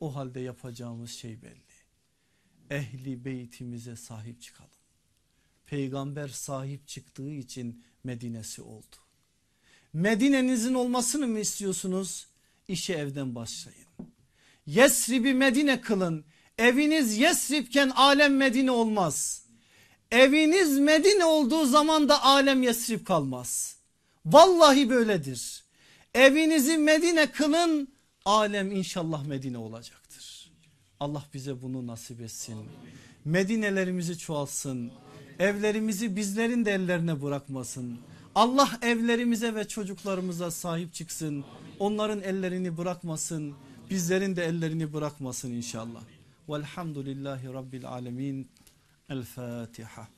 O halde yapacağımız şey belli. Ehli beytimize sahip çıkalım. Peygamber sahip çıktığı için Medine'si oldu. Medine'nizin olmasını mı istiyorsunuz? İşe evden başlayın. Yesrib'i Medine kılın. Eviniz Yesrib'ken alem Medine olmaz. Eviniz Medine olduğu zaman da alem Yesrib kalmaz. Vallahi böyledir. Evinizi Medine kılın alem inşallah Medine olacaktır. Allah bize bunu nasip etsin. Medinelerimizi çoğalsın. Evlerimizi bizlerin de ellerine bırakmasın. Allah evlerimize ve çocuklarımıza sahip çıksın. Onların ellerini bırakmasın. Bizlerin de ellerini bırakmasın inşallah. Velhamdülillahi Rabbil Alemin. El Fatiha.